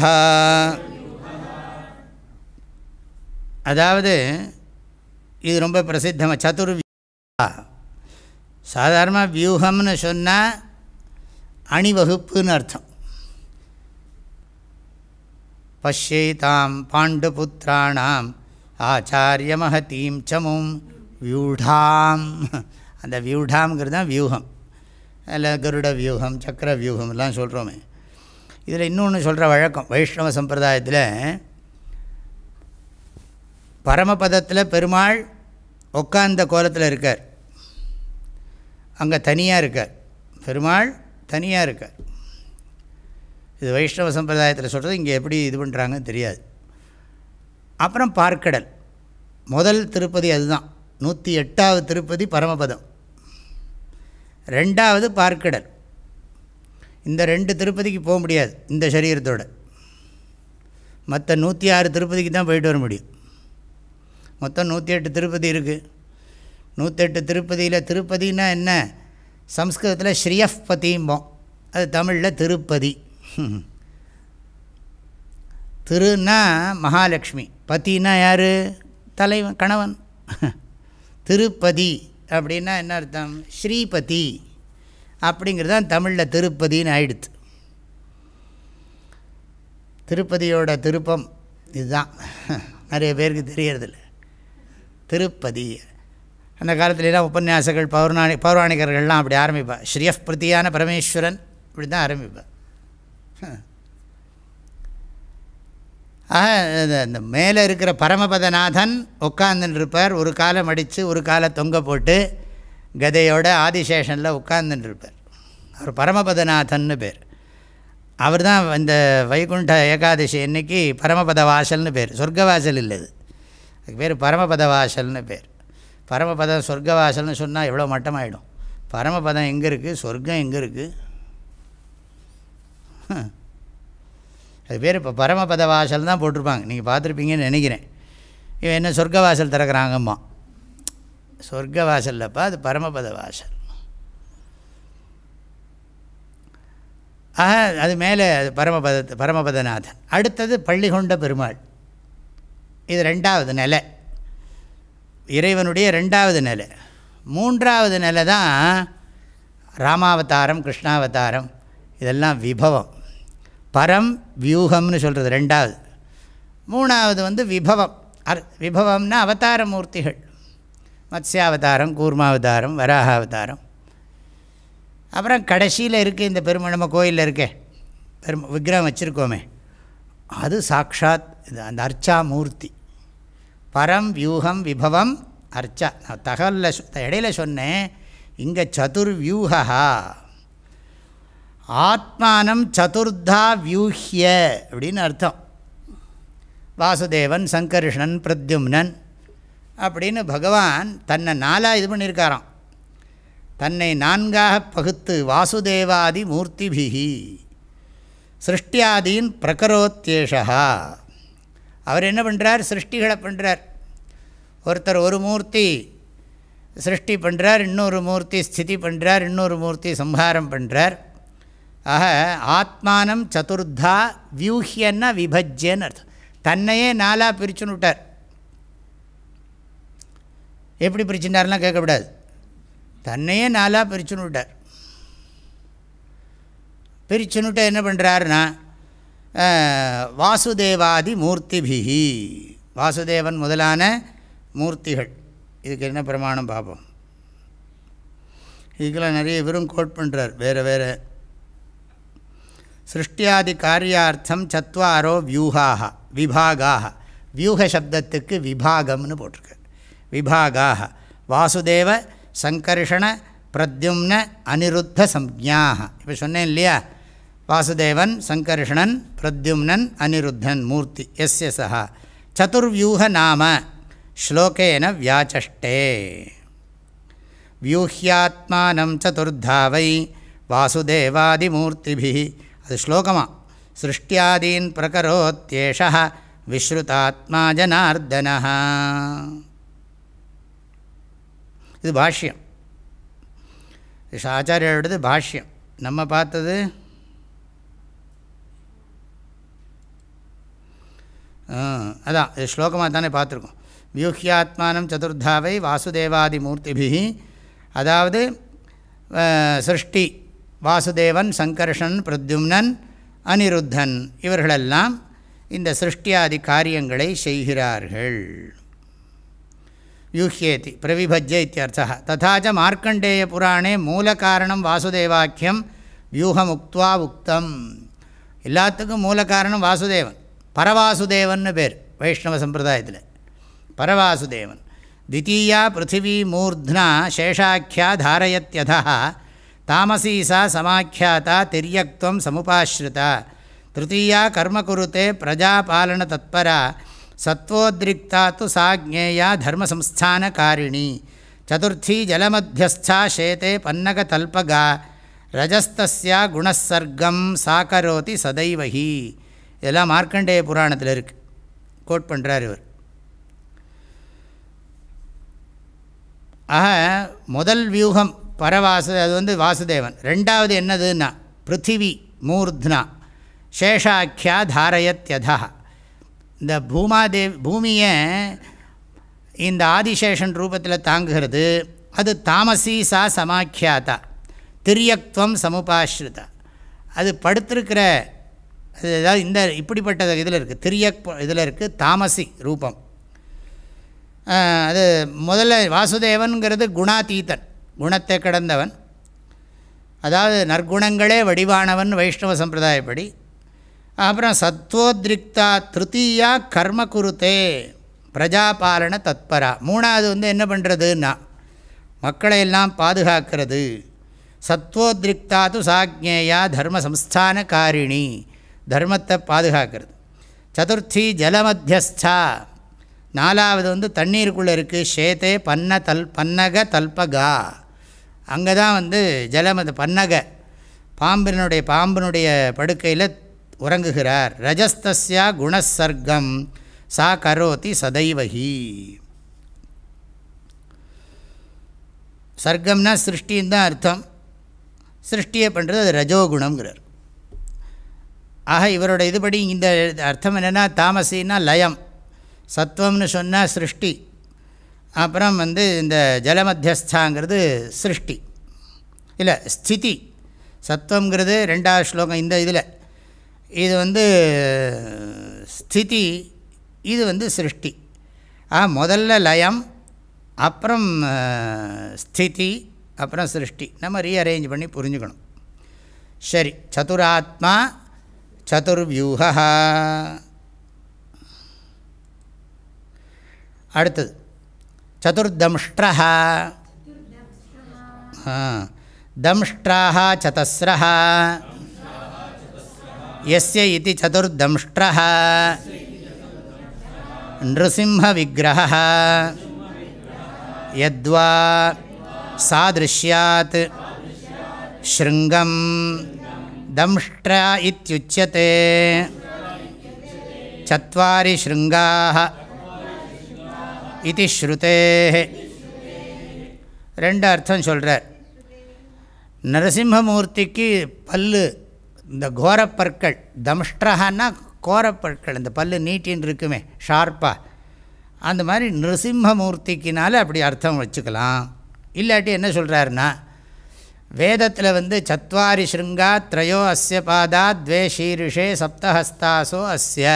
அதாவது இது ரொம்ப பிரசித்தமாக சதுர்வியூகா சாதாரணமாக வியூகம்னு சொன்னால் அணிவகுப்புன்னு அர்த்தம் பஷ்யைதாம் பாண்டுபுத்திராணாம் ஆச்சாரிய மகதீம் சமும் வியூடாம் அந்த வியூடாம்ங்கிறது தான் வியூகம். அதில் கருட வியூகம் சக்கர வியூகம் எல்லாம் சொல்கிறோமே இதில் இன்னொன்று சொல்கிற வழக்கம் வைஷ்ணவ சம்பிரதாயத்தில் பரமபதத்தில் பெருமாள் உட்காந்த கோலத்தில் இருக்கார். அங்கே தனியாக இருக்கார். பெருமாள் தனியாக இருக்கார். இது வைஷ்ணவ சம்பிரதாயத்தில் சொல்கிறது இங்கே எப்படி இது பண்ணுறாங்கன்னு தெரியாது. அப்புறம் பார்க்கடல். முதல் திருப்பதி அதுதான். நூற்றி எட்டாவது திருப்பதி பரமபதம். ரெண்டாவது பார்க்கடல். இந்த ரெண்டு திருப்பதிக்கு போக முடியாது இந்த சரீரத்தோட. மற்ற நூற்றி ஆறு திருப்பதிக்கு தான் போயிட்டு வர முடியும். மொத்தம் நூற்றி எட்டு திருப்பதி இருக்குது நூற்றெட்டு திருப்பதியில் திருப்பதினா என்ன? சம்ஸ்கிருதத்தில் ஸ்ரீயப்பதிம்போம். அது தமிழில் திருப்பதி. திருன்னா மகாலட்சுமி. பத்தினா யார்? தலைவன் கணவன். திருப்பதி அப்படின்னா என்ன அர்த்தம்? ஸ்ரீபதி. அப்படிங்கிறது தான் தமிழில் திருப்பதின்னு ஆயிடுத்து திருப்பதியோட திருப்பம் இதுதான். நிறைய பேருக்கு தெரியறதில்ல. திருப்பதி. அந்த காலத்துலலாம் உபன்யாசங்கள் பௌர்ணாணி பௌராணிகர்கள்லாம் அப்படி ஆரம்பிப்பா. ஸ்ரீயப் பிரதியான பரமேஸ்வரன் இப்படி தான் ஆரம்பிப்பேன் ஆக இந்த மேலே இருக்கிற பரமபதநாதன் உட்கார்ந்துன்னு இருப்பார் ஒரு காலம் அடித்து ஒரு காலை தொங்க போட்டு கதையோட ஆதிசேஷனில் உட்கார்ந்துன்னு இருப்பார் அவர் பரமபதநாதன்னு பேர். அவர் தான் இந்த வைகுண்ட ஏகாதசி அன்னைக்கு பரமபத வாசல்னு பேர். சொர்க்கவாசல் இல்லை இது. அதுக்கு பேர் பரமபத வாசல்னு பேர். பரமபதம் சொர்க்கவாசல்னு சொன்னால் எவ்வளோ மட்டமாயிடும். பரமபதம் எங்கே இருக்குது சொர்க்கம் எங்கே இருக்குது அது பேர் இப்போ பரமபத வாசல் தான் போட்டிருப்பாங்க. நீங்கள் பார்த்துருப்பீங்கன்னு நினைக்கிறேன். இவன் என்ன சொர்க்க வாசல் திறக்கிறாங்கம்மா. சொர்க்க வாசல்லப்பா அது பரமபத வாசல் ஆக அது மேலே அது பரமபத பரமபதநாதன். அடுத்தது பள்ளிகொண்ட பெருமாள். இது ரெண்டாவது நிலை. இறைவனுடைய ரெண்டாவது நிலை. மூன்றாவது நிலை தான் ராமாவதாரம் கிருஷ்ணாவதாரம். இதெல்லாம் விபவம். பரம் வியூகம்னு சொல்கிறது ரெண்டாவது. மூணாவது வந்து விபவம். அர் விபவம்னா அவதார மூர்த்திகள். மத்ஸ்யாவதாரம் கூர்மாவதாரம் வராகாவதாரம். அப்புறம் கடைசியில் இருக்குது இந்த பெருமை நம்ம கோயிலில் இருக்கே. பெரும் விக்கிரகம் வச்சுருக்கோமே. அது சாக்ஷாத் இது அந்த அர்ச்சா மூர்த்தி. பரம் வியூகம் விபவம் அர்ச்சா. நான் தகவலில் இடையில சொன்னேன். இங்கே சதுர்வியூகா ஆத்மானம் சதுர்தா வியூஹ்ய அப்படின்னு அர்த்தம். வாசுதேவன் சங்கர்ஷணன் பிரத்யும்னன் அப்படின்னு பகவான் தன்னை நாலாக இது பண்ணியிருக்காராம். தன்னை நான்காக பகுத்து வாசுதேவாதி மூர்த்திபிகி சிருஷ்டியாதீன் பிரகரோத்தேஷா அவர் என்ன பண்ணுறார் சிருஷ்டிகளை பண்ணுறார் ஒருத்தர் ஒரு மூர்த்தி சிருஷ்டி பண்ணுறார் இன்னொரு மூர்த்தி ஸ்திதி பண்ணுறார் இன்னொரு மூர்த்தி சம்ஹாரம் பண்ணுறார் ஆக ஆத்மானம் சதுர்தா வியூஹியன்னா விபஜ்யன்னு அர்த்தம். தன்னையே நாலாக பிரிச்சுன்னு விட்டார். எப்படி பிரிச்சுட்டார்லாம் கேட்கக்கூடாது. தன்னையே நாலாக பிரிச்சுன்னு விட்டார். பிரிச்சுன்னுட்டு என்ன பண்ணுறாருன்னா வாசுதேவாதி மூர்த்திபிகி வாசுதேவன் முதலான மூர்த்திகள். இதுக்கு என்ன பிரமாணம் பார்ப்போம். இதுக்கெல்லாம் நிறைய இவரும் கோட் பண்ணுறார் வேறு வேறு. சிருஷ்டியாதி காரியார்த்தம் சத்வாரோ வியூகாக விபாகாக வியூக சப்தத்துக்கு விபாகம்னு போட்டிருக்கு. விபாகாக வாசுதேவ சங்கர்ஷண பிரத்யும்ன அனிருத்த சம்ஜாக இப்போ சொன்னேன் இல்லையா? வாசுதேவன் சங்கர்ஷணன் பிரத்யும்னன் அனிருத்தன் மூர்த்தி எஸ் சா சதுர்வியூக நாம ஸ்லோகேன வியாச்சஷ்டே. வியூஹியாத்மானம் சதுர்தாவை வாசுதேவாதிமூர்த்திபிஹி அது ஸ்லோகமாக சிருஷ்டியாதீன் பிரகரோத்யேஷ விஸ்ருதாத்மா ஜனார்தனா இது பாஷ்யம் ஆச்சாரியோடது பாஷ்யம் நம்ம பார்த்தது அதான் இது ஸ்லோகமாக தானே பார்த்துருக்கோம் வியூஹியாத்மானம் சதுர்தாவை வாசுதேவாதி மூர்த்திபிகி அதாவது சிருஷ்டி வாசுதேவன் சங்கர்ஷன் பிரத்யும்னன் அனிருத்தன் இவர்களெல்லாம் இந்த சிருஷ்டியாதி காரியங்களை செய்கிறார்கள். யூஹ்யேதி பிரவிபஜ்ய இத்தியர்த்தா ததாச்ச மார்க்கண்டேய புராணே மூல காரணம் வாசுதேவாக்கியம் வியூகமுக்துவா உக்தம். எல்லாத்துக்கும் மூல காரணம் வாசுதேவன். பரவாசுதேவன் பேர் வைஷ்ணவ சம்பிரதாயத்தில். பரவாசுதேவன். தித்தீயா பிருத்திவி மூர்த்னா சேஷாக்கியா தாரயத்யதா தாமசீசா சமாக்கியாத்தா திரியக்துவம் சமுபாஸ்ருதா திருத்தீயா கர்மகுருத்தே பிரஜாபாலன தத்பரா. சத்வோத்ரிக்தா து சா ஜேயா தர்மசம்ஸ்தானகாரிணி சதுர்த்தி ஜலமத்தியஸ்தா ஷேதே பன்னகதல்பகா ரஜஸ்தஸ்யா குணசர்க்கம் சாக்கரோதி சதைவகி இதெல்லாம் மார்க்கண்டேய புராணத்தில் இருக்குது கோட் பண்ணுறார் இவர். ஆக முதல் வியூகம் பரவாசு அது வந்து வாசுதேவன். ரெண்டாவது என்னதுன்னா பிருத்திவி மூர்த்னா சேஷாக்கியா தாரயத்யதா. இந்த பூமாதேவ் பூமியை இந்த ஆதிசேஷன் ரூபத்தில் தாங்குகிறது. அது தாமசி சா சமாக்கியாத்தா. திரியக்துவம் சமுபாஸ்ருதா அது படுத்திருக்கிற அது ஏதாவது இந்த இப்படிப்பட்ட இதில் இருக்குது திரியக் இதில் இருக்குது தாமசி ரூபம். அது முதல்ல வாசுதேவனுங்கிறது குணாதீத்தன் குணத்தை கடந்தவன். அதாவது நற்குணங்களே வடிவானவன் வைஷ்ணவ சம்பிரதாயப்படி. அப்புறம் சத்வோத்ரிக்தா திருத்தீயா கர்ம குருத்தே பிரஜாபாலன தத்பரா. மூணாவது வந்து என்ன பண்ணுறதுன்னா மக்களை எல்லாம் பாதுகாக்கிறது. சத்வோத்ரிக்தா து சாக்ஞேயா தர்ம சம்ஸ்தான காரிணி. தர்மத்தை பாதுகாக்கிறது. சதுர்த்தி ஜலமத்தியஸ்தா. நாலாவது வந்து தண்ணீருக்குள்ளே இருக்குது ஷேத்தே பன்ன தல் பன்னக தல்பகா. அங்கே தான் வந்து ஜலம் அது பன்னகை. பாம்பினுடைய பாம்பினுடைய படுக்கையில் உறங்குகிறார். ரஜஸ்தஸ்யா குணசர்க்கம் சா கரோதி சதைவகி சர்க்கம்னா சிருஷ்டின்னு தான் அர்த்தம். சிருஷ்டியை பண்ணுறது அது ரஜோகுணங்கிறார் ஆக இவரோட இதுபடி இந்த அர்த்தம் என்னென்னா தாமசின்னா லயம். சத்வம்னு சொன்னால் சிருஷ்டி. அப்புறம் வந்து இந்த ஜலமத்தியஸ்தாங்கிறது சிருஷ்டி. இல்லை ஸ்திதி. சத்துவங்கிறது ரெண்டாவது ஸ்லோகம் இந்த இதில். இது வந்து ஸ்திதி இது வந்து சிருஷ்டி. ஆ முதல்ல லயம் அப்புறம் ஸ்திதி அப்புறம் சிருஷ்டி. நம்ம ரீஅரேஞ்ச் பண்ணி புரிஞ்சுக்கணும். சரி சதுராத்மா சதுர்வியூகா அடுத்தது. சதுர்தம்ஷ்டா தம்ஷ்டாக சதஸ்ரா எஸ்ய இது சதுர்தம்ஷ்டா நிருசிம்ஹவிக்கிரக யத்வா சாதிருஷ்யாத் ஸ்ருங்கம் தம்ஷ்டா இத்தியுச்சியதே சத்வாரி ஸ்ருங்காக இது ஸ்ருதே ரெண்டு அர்த்தம் சொல்கிறார் நரசிம்மமூர்த்திக்கு பல்லு இந்த கோரப்பற்கள் தம்ஷ்டகான்னா கோரப்பற்கள் இந்த பல்லு நீட்டின்னு இருக்குமே ஷார்ப்பாக அந்த மாதிரி நிருசிம்மமூர்த்திக்கினால அப்படி அர்த்தம் வச்சுக்கலாம். இல்லாட்டி என்ன சொல்கிறாருன்னா வேதத்தில் வந்து சத்வாரி ஸ்ருங்கா த்ரையோ அஸ்ய பாதா த்வே ஷீருஷே சப்தஹஸ்தாசோ அஸ்ய.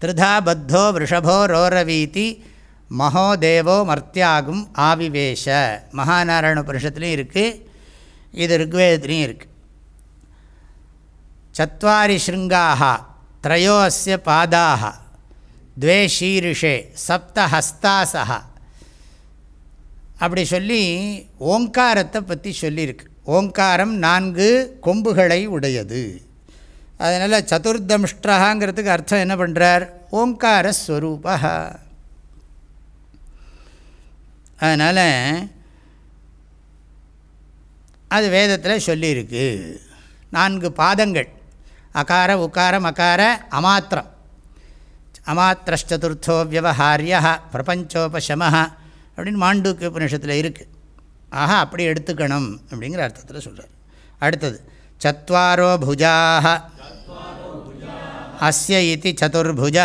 திருதா பத்தோ ரிஷபோ ரோரவீதி மகோதேவோ மர்த்தியாகும் ஆவிவேஷ. மகாநாராயண புருஷத்துலேயும் இருக்குது இது ருக்வேதத்துலேயும் இருக்குது சத்வாரி ஸ்ருங்காக த்ரயோ பாதாக துவே ஷீரிஷே சப்தஹஸ்தாசா அப்படி சொல்லி ஓங்காரத்தை பற்றி சொல்லியிருக்கு. ஓங்காரம் நான்கு கொம்புகளை உடையது. அதனால் சதுர்தம்ஷ்டகாங்கிறதுக்கு அர்த்தம் என்ன பண்ணுறார் ஓங்காரஸ்வரூபா அதனால் அது வேதத்தில் சொல்லியிருக்கு. நான்கு பாதங்கள். அகார உக்காரம் அகார அமாத்திரம். அமாத்திரச்சதுர்த்தோ வியவஹாரிய பிரபஞ்சோபசம அப்படின்னு மாண்டூக்கிய உபநிஷத்தில் இருக்குது ஆஹா அப்படி எடுத்துக்கணும் அப்படிங்கிற அர்த்தத்தில் சொல்கிறார் அடுத்தது சத்வாரோ புஜாக அஸ்ய இது சதுர்புஜ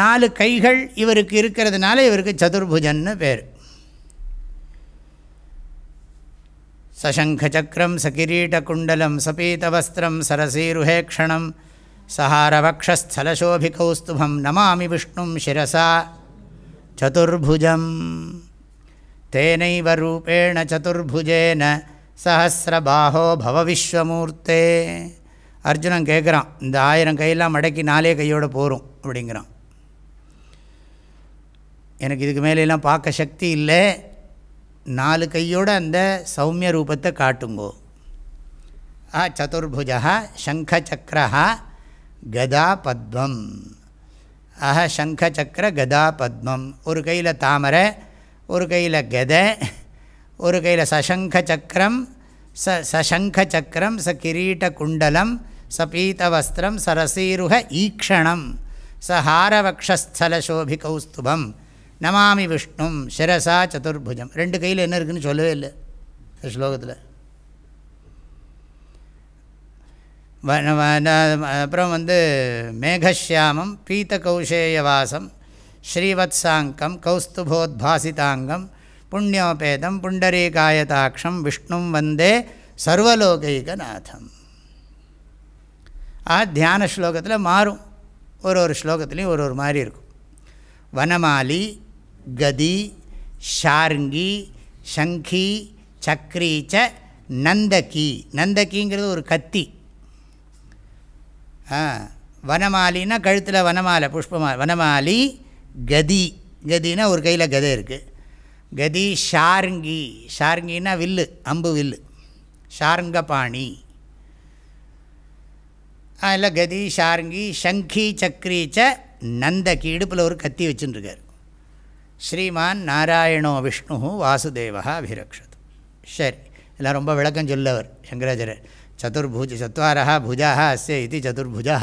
நாலு கைகள் இவருக்கு இருக்கிறதுனால இவருக்கு சதுர்புஜன்னு பேர். சசங்கச்சக்கரம் சகிரீட்டகுண்டலம் சபீதவஸ்திரம் சரசீருஹேக்ஷணம் சஹாரவக்ஷஸ்தலசோபிகௌஸ்துபம் நமாமி விஷ்ணும் சிரசா சதுர்புஜம். தேனைவ ரூபேண சதுர்புஜேன சஹசிரபாஹோ பவ விஸ்வமூர்த்தே. அர்ஜுனன் கேட்குறான் இந்த ஆயிரம் கையெல்லாம் மடக்கி நாலே கையோடு போகிறோம் அப்படிங்கிறான். எனக்கு இதுக்கு மேலெல்லாம் பார்க்க சக்தி இல்லை. நாலு கையோடு அந்த சௌமிய ரூபத்தை காட்டுங்கோ. ஆ சதுர்புஜா சங்கச்சக்கரா கதா பத்மம் ஆஹ சங்க சக்கர கதா பத்மம் ஒரு கையில் தாமரை ஒரு கையில் கதை ஒரு கையில் சசங்க சக்கரம் ச சசங்க சக்கரம் ச கிரீட்ட குண்டலம் ச பீத்தவஸ்திரம் சரசீருக ஈக்ஷணம் ச ஹாரவக்ஷஸ்தலசோபி கௌஸ்துபம் நமாமி விஷ்ணும் சிரசா சதுர்புஜம். ரெண்டு கையில் என்ன இருக்குதுன்னு சொல்லவே இல்லை. ஸ்லோகத்தில். அப்புறம் வந்து மேகஷியாமம் பீத்த கௌசேயவாசம் ஸ்ரீவத்சாங்கம் கௌஸ்துபோத்பாசிதாங்கம் புண்ணியோபேதம் புண்டரீகாயதாட்சம் விஷ்ணும் வந்தே சர்வலோகைகநாதம். ஆ தியான ஸ்லோகத்தில் மாறும். ஒரு ஒரு ஸ்லோகத்துலேயும் ஒரு ஒரு மாதிரி இருக்கும். வனமாலி கதி ஷார்ங்கி சங்கி சக்ரீச்ச நந்தகி. நந்தகிங்கிறது ஒரு கத்தி. வனமாலின்னா கழுத்தில் வனமாலை புஷ்பமா வனமாலி கதி. கதினா ஒரு கையில் கதை இருக்குது கதி ஷார்ங்கி. ஷார்ங்கின்னா வில்லு அம்பு வில்லு. ஷார்ங்கபாணி. அதில் கதி ஷார்ங்கி சங்கி சக்ரீச்ச நந்தகி. இடுப்பில் ஒரு கத்தி வச்சுட்டுருக்கார் ஸ்ரீமான் நாராயணோ விஷ்ணு வாசுதேவா அபிரக்ஷது. சரி எல்லாம் ரொம்ப விளக்கம் சொல்லவர் சங்கராச்சாரியர். சதுர்புஜ சத்வாரா புஜா அஸ்ய இது சதுர்புஜா.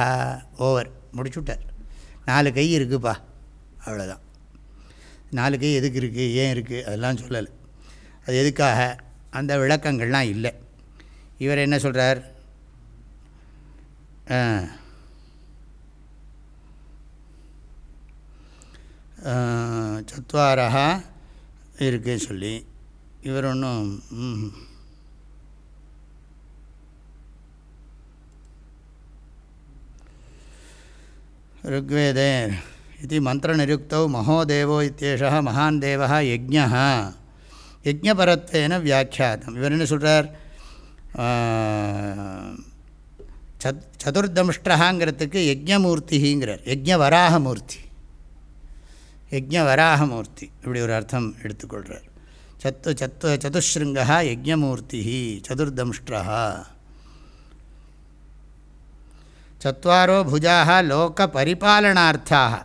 ஓவர் முடிச்சுட்டார். நாலு கை இருக்குப்பா அவ்வளோதான் நாலு கை எதுக்கு இருக்குது ஏன் இருக்குது அதெல்லாம் சொல்லலை. அது எதுக்காக? அந்த விளக்கங்கள்லாம் இல்லை. இவர் என்ன சொல்கிறார் சத்வாரா இருக்கு சொல்லி. இவர் ஒன்றும் ருக்வேதே இது மந்திரநிருக்தௌ மகோதேவோ இத்தேஷா மகான் தேவா யஜ்யா யஜ்ஞபரத்வேன வியாக்கியாதம். இவர் என்ன சொல்கிறார் சத் சதுர்தம்ஷ்டகாங்கிறதுக்கு யஜ்ஞமூர்த்திங்கிறார் யஜ்ஞவராகமூர்த்தி. யஜ்ய வராகமூர்த்தி இப்படி ஒரு அர்த்தம் எடுத்துக்கொள்கிறார் சத்து சத்து சதுஸ்ருங்கா யஜ்யமூர்த்தி சதுர்தம்ஷ்டா சத்வாரோ புஜாக லோக பரிபாலனார்த்தாக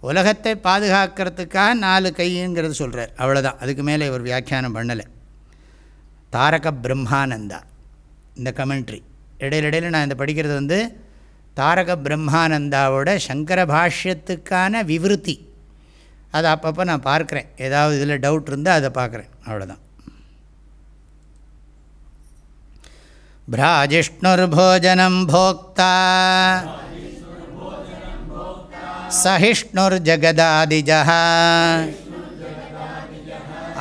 உலகத்தை பாதுகாக்கிறதுக்காக நாலு கைங்கிறது சொல்கிறார் அவ்வளோதான் அதுக்கு மேலே இவர் வியாக்கியானம் பண்ணலை. தாரக பிரம்மானந்தா. இந்த கமெண்ட்ரி இடையில நான் இந்த படிக்கிறது வந்து தாரக பிரம்மானந்தாவோட சங்கர பாஷ்யத்துக்கான விவருத்தி. அதை அப்பப்போ நான் பார்க்குறேன். ஏதாவது இதில் டவுட் இருந்தால் அதை பார்க்குறேன். அவ்வளோதான் பிராஜிஷ்ணுர்போஜனம் போக்தா. சஹிஷ்ணுர்ஜகதாதிஜா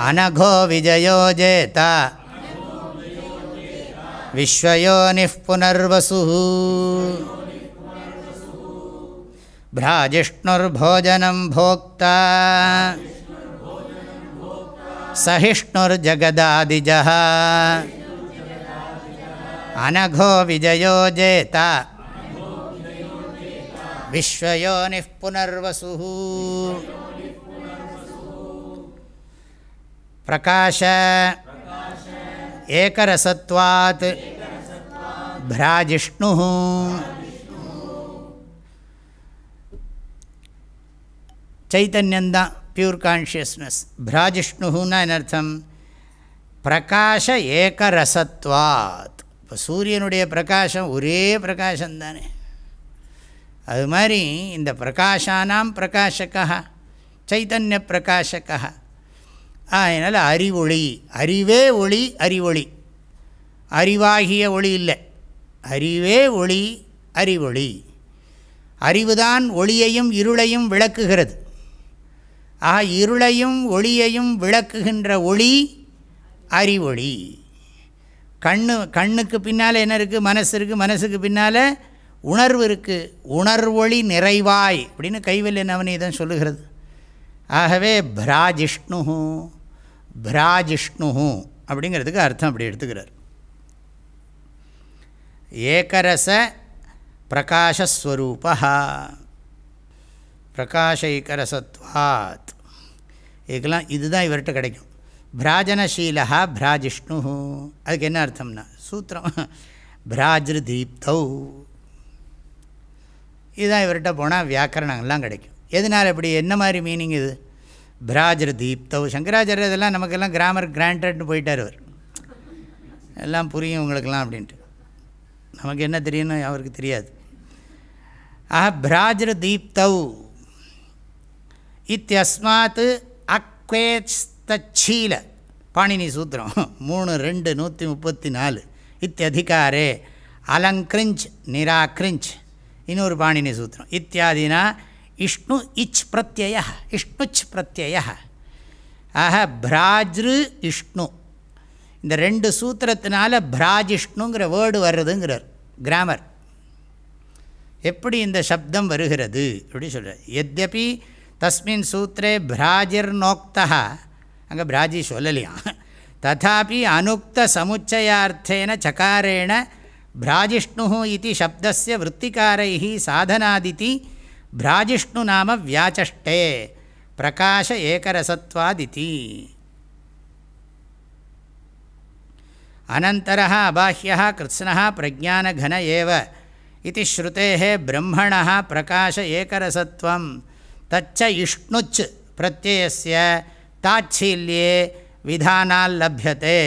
அனகோ விஜயோ ஜேதா. விஸ்வயோனிப் புனர்வசு. भ्राजिष्णुर्भोजनं भोक्ता सहिष्णुर्जगदादिजः अनघो विजयो जेत विश्वयोनिः पुनर्वसुः प्रकाश एकरसत्वात् भ्राजिष्णुः சைத்தன்யந்தான் பியூர் கான்ஷியஸ்னஸ் பிராஜிஷ்ணுன்னா என்ன அர்த்தம் பிரகாஷ ஏகரசத்வாத் இப்போ சூரியனுடைய பிரகாசம் ஒரே பிரகாசந்தானே அது மாதிரி இந்த பிரகாஷானாம் பிரகாஷக்கா சைத்தன்ய பிரகாஷக்கா அதனால் அறிவொளி அறிவே ஒளி அறிவொளி. அறிவாகிய ஒளி இல்லை. அறிவே ஒளி அறிவொளி. அறிவுதான் ஒளியையும் இருளையும் விளக்குகிறது. ஆ இருளையும் ஒளியையும் விளக்குகின்ற ஒளி அறிவொளி. கண்ணு கண்ணுக்கு பின்னால் என்ன இருக்குது மனசு இருக்குது மனசுக்கு பின்னால் உணர்வு இருக்குது உணர்வொளி நிறைவாய் அப்படின்னு கைவல்ய நவநீதம் சொல்லுகிறது. ஆகவே பிராஜிஷ்ணு பிராஜிஷ்ணு அப்படிங்கிறதுக்கு அர்த்தம் அப்படி எடுத்துக்கிறார். ஏகரச பிரகாஷஸ்வரூபா பிரகாஷைக்கரசத்வாத் இதுக்கெல்லாம் இதுதான் இவர்கிட்ட கிடைக்கும். பிராஜனசீலா பிராஜிஷ்ணு அதுக்கு என்ன அர்த்தம்னா சூத்திரம். பிராஜ்ரு தீப்தௌ இதுதான் இவர்கிட்ட போனால் வியாக்கரணங்கள்லாம் கிடைக்கும். எதனால் இப்படி என்ன மாதிரி மீனிங் இது? பிராஜ்ரு தீப்தௌ சங்கராச்சாரியர் இதெல்லாம் நமக்கெல்லாம் கிராமர் கிராண்டட்னு போயிட்டார் அவர் எல்லாம் புரியும் உங்களுக்கெல்லாம் அப்படின்ட்டு. நமக்கு என்ன தெரியும்னு அவருக்கு தெரியாது. ஆஹா பிராஜ்ரு தீப்தௌ இத்தியஸ்மாத் அக்வேஸ்தீல பாணினி சூத்திரம். மூணு ரெண்டு நூற்றி முப்பத்தி நாலு இத்தியதிகாரே அலங்கிரிஞ்ச் நிராக்ரிஞ்ச் இன்னொரு பாணினி சூத்திரம். இத்தியாதினா இஷ்ணு இச் பிரத்யய இஷ்ணுச் பிரத்யய. ஆக பிராஜ்ரு இஷ்ணு. இந்த ரெண்டு சூத்திரத்தினால பிராஜிஷ்ணுங்கிற வேர்டு வர்றதுங்கிறார் கிராமர். எப்படி இந்த சப்தம் வருகிறது? அப்படி சொல்கிறார் எத்யபி தஸ்மின் சூத்திரே பிராஜிர் நோக்தா அங்கே பிராஜி சொல்லலையாம் ததாபி அனுக்த சமுச்சயார்த்தேன சக்காரேண பிராஜிஷ்ணு இது சப்தஸ்ய விற்த்திகாரை சாதனாதிதி பிராஜிஷ்ணு நாம வியாச்சஷ்டே பிரகாஷ ஏகரசத்வாதிதி அனந்தர அபாஹ்யா கிருத்ஸ்னா பிரஜானகன ஏவ இது ஸ்ருதே பிரம்மண பிரகாஷ ஏகரசத்வம் தச்ச இஷ்ணுச் பிரத்யேய தாச்சீல்யே விதானால் லபியதே.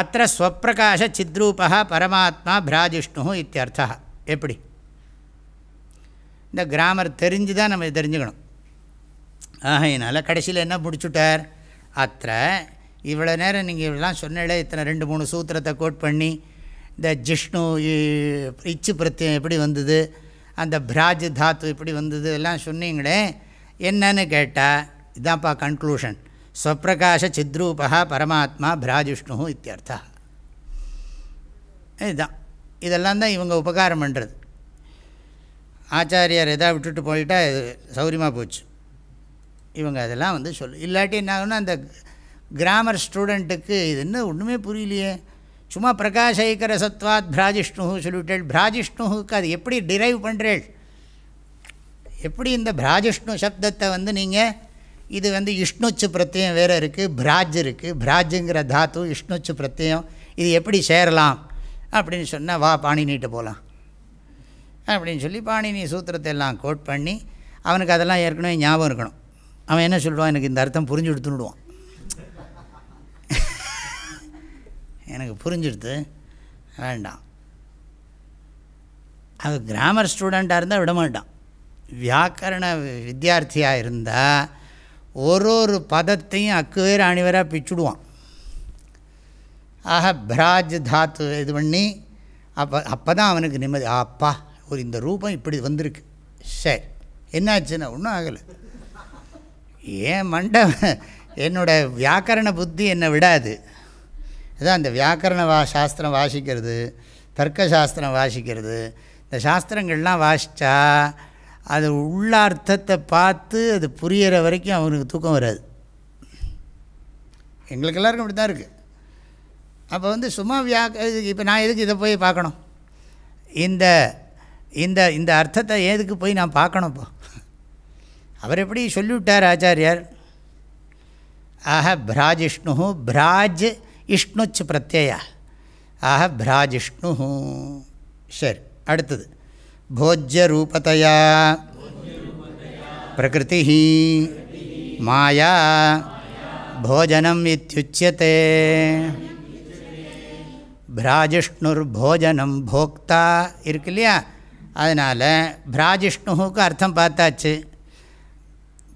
அத்த ஸ்வப்பிரகாஷ சித்ரூபா பரமாத்மா பிராஜிஷ்ணு இத்தியர்த்தா. எப்படி? இந்த கிராமர் தெரிஞ்சு தான் நம்ம தெரிஞ்சுக்கணும். ஆகையினால் கடைசியில் என்ன முடிச்சுட்டார்? அத்த இவ்வளோ நேரம் நீங்கள் இவ்வளோலாம் சொன்னீங்களே இத்தனை ரெண்டு மூணு சூத்திரத்தை கோட் பண்ணி இந்த ஜிஷ்ணு இச்சு பிரத்தியம் எப்படி வந்தது? அந்த பிராஜ் தாத்து இப்படி வந்தது எல்லாம் சொன்னீங்களே என்னன்னு கேட்டால் இதான்ப்பா கன்க்ளூஷன் ஸ்வப்பிரகாஷ சித்ரூபா பரமாத்மா பிராஜிஷ்ணு இத்தியர்த்தா. இதுதான். இதெல்லாம் தான் இவங்க உபகாரம் பண்ணுறது ஆச்சாரியார் எதாவது விட்டுட்டு போயிட்டா இது சௌரியமாக போச்சு. இவங்க அதெல்லாம் வந்து சொல்லு இல்லாட்டி என்ன ஆகும்னா அந்த கிராமர் ஸ்டூடெண்ட்டுக்கு இது என்ன ஒன்றுமே புரியலையே. சும்மா பிரகாஷைக்கர சத்வாத் பிராஜிஷ்ணு சொல்லிவிட்டேள். பிராஜிஷ்ணுவுக்கு அது எப்படி டிரைவ் பண்ணுறேள் எப்படி இந்த பிராஜிஷ்ணு சப்தத்தை வந்து நீங்கள் இது வந்து இஷ்ணுச்சு பிரத்தியம் வேறு இருக்குது பிராஜ் இருக்குது பிராஜுங்கிற தாத்து இஷ்ணுச்சு பிரத்தியம் இது எப்படி சேரலாம்? அப்படின்னு சொன்னால் வா பாணினிட்டு போகலாம் அப்படின்னு சொல்லி பாணினி சூத்திரத்தை எல்லாம் கோட் பண்ணி அவனுக்கு அதெல்லாம் ஏற்கனவே ஞாபகம் இருக்கணும். அவன் என்ன சொல்லுவான்? எனக்கு இந்த அர்த்தம் புரிஞ்சு எடுத்துடுவான் எனக்கு புரிஞ்சிடுது. வேண்டாம். அது கிராமர் ஸ்டூடெண்ட்டாக இருந்தால் விடமாட்டான். வியாக்கரண வித்தியார்த்தியாக இருந்தால் ஒரு ஒரு பதத்தையும் அக்குவேர் அணிவராக பிச்சுடுவான். ஆக பிராஜ் தாத்து இது பண்ணி அப்போ அப்போ தான் அவனுக்கு நிம்மதி. அப்பா ஒரு இந்த ரூபம் இப்படி வந்திருக்கு. சரி என்னாச்சுன்னா ஒன்றும் ஆகலை. ஏன் மண்டை என்னோடய வியாக்கரண புத்தி என்னை விடாது. அதான் அந்த வியாக்கரண வா சாஸ்திரம் வாசிக்கிறது தர்க்க சாஸ்திரம் வாசிக்கிறது. இந்த சாஸ்திரங்கள்லாம் வாசித்தா அது உள்ள அர்த்தத்தை பார்த்து அது புரிகிற வரைக்கும் அவனுக்கு தூக்கம் வராது. எங்களுக்கு எல்லாருக்கும் அப்படி தான் இருக்குது அப்போ வந்து சும்மா வியா இப்போ நான் எதுக்கு இதை போய் பார்க்கணும்? இந்த இந்த இந்த அர்த்தத்தை எதுக்கு போய் நான் பார்க்கணும் இப்போ? அவர் எப்படி சொல்லிவிட்டார் ஆச்சாரியார்? ஆஹ பிராஜிஷ்ணு பிராஜ் இஷ்ணுச் பிரத்யா ஆஹ பிராஜிஷ்ணு சரி அடுத்தது போஜ்யரூபத்தையா பிரகிருதி மாயா போஜனம் இத்தியுச்சியதே பிராஜிஷ்ணுர் போஜனம் போக்தா இருக்கு இல்லையா அதனால் பிராஜிஷ்ணுவுக்கு அர்த்தம் பார்த்தாச்சு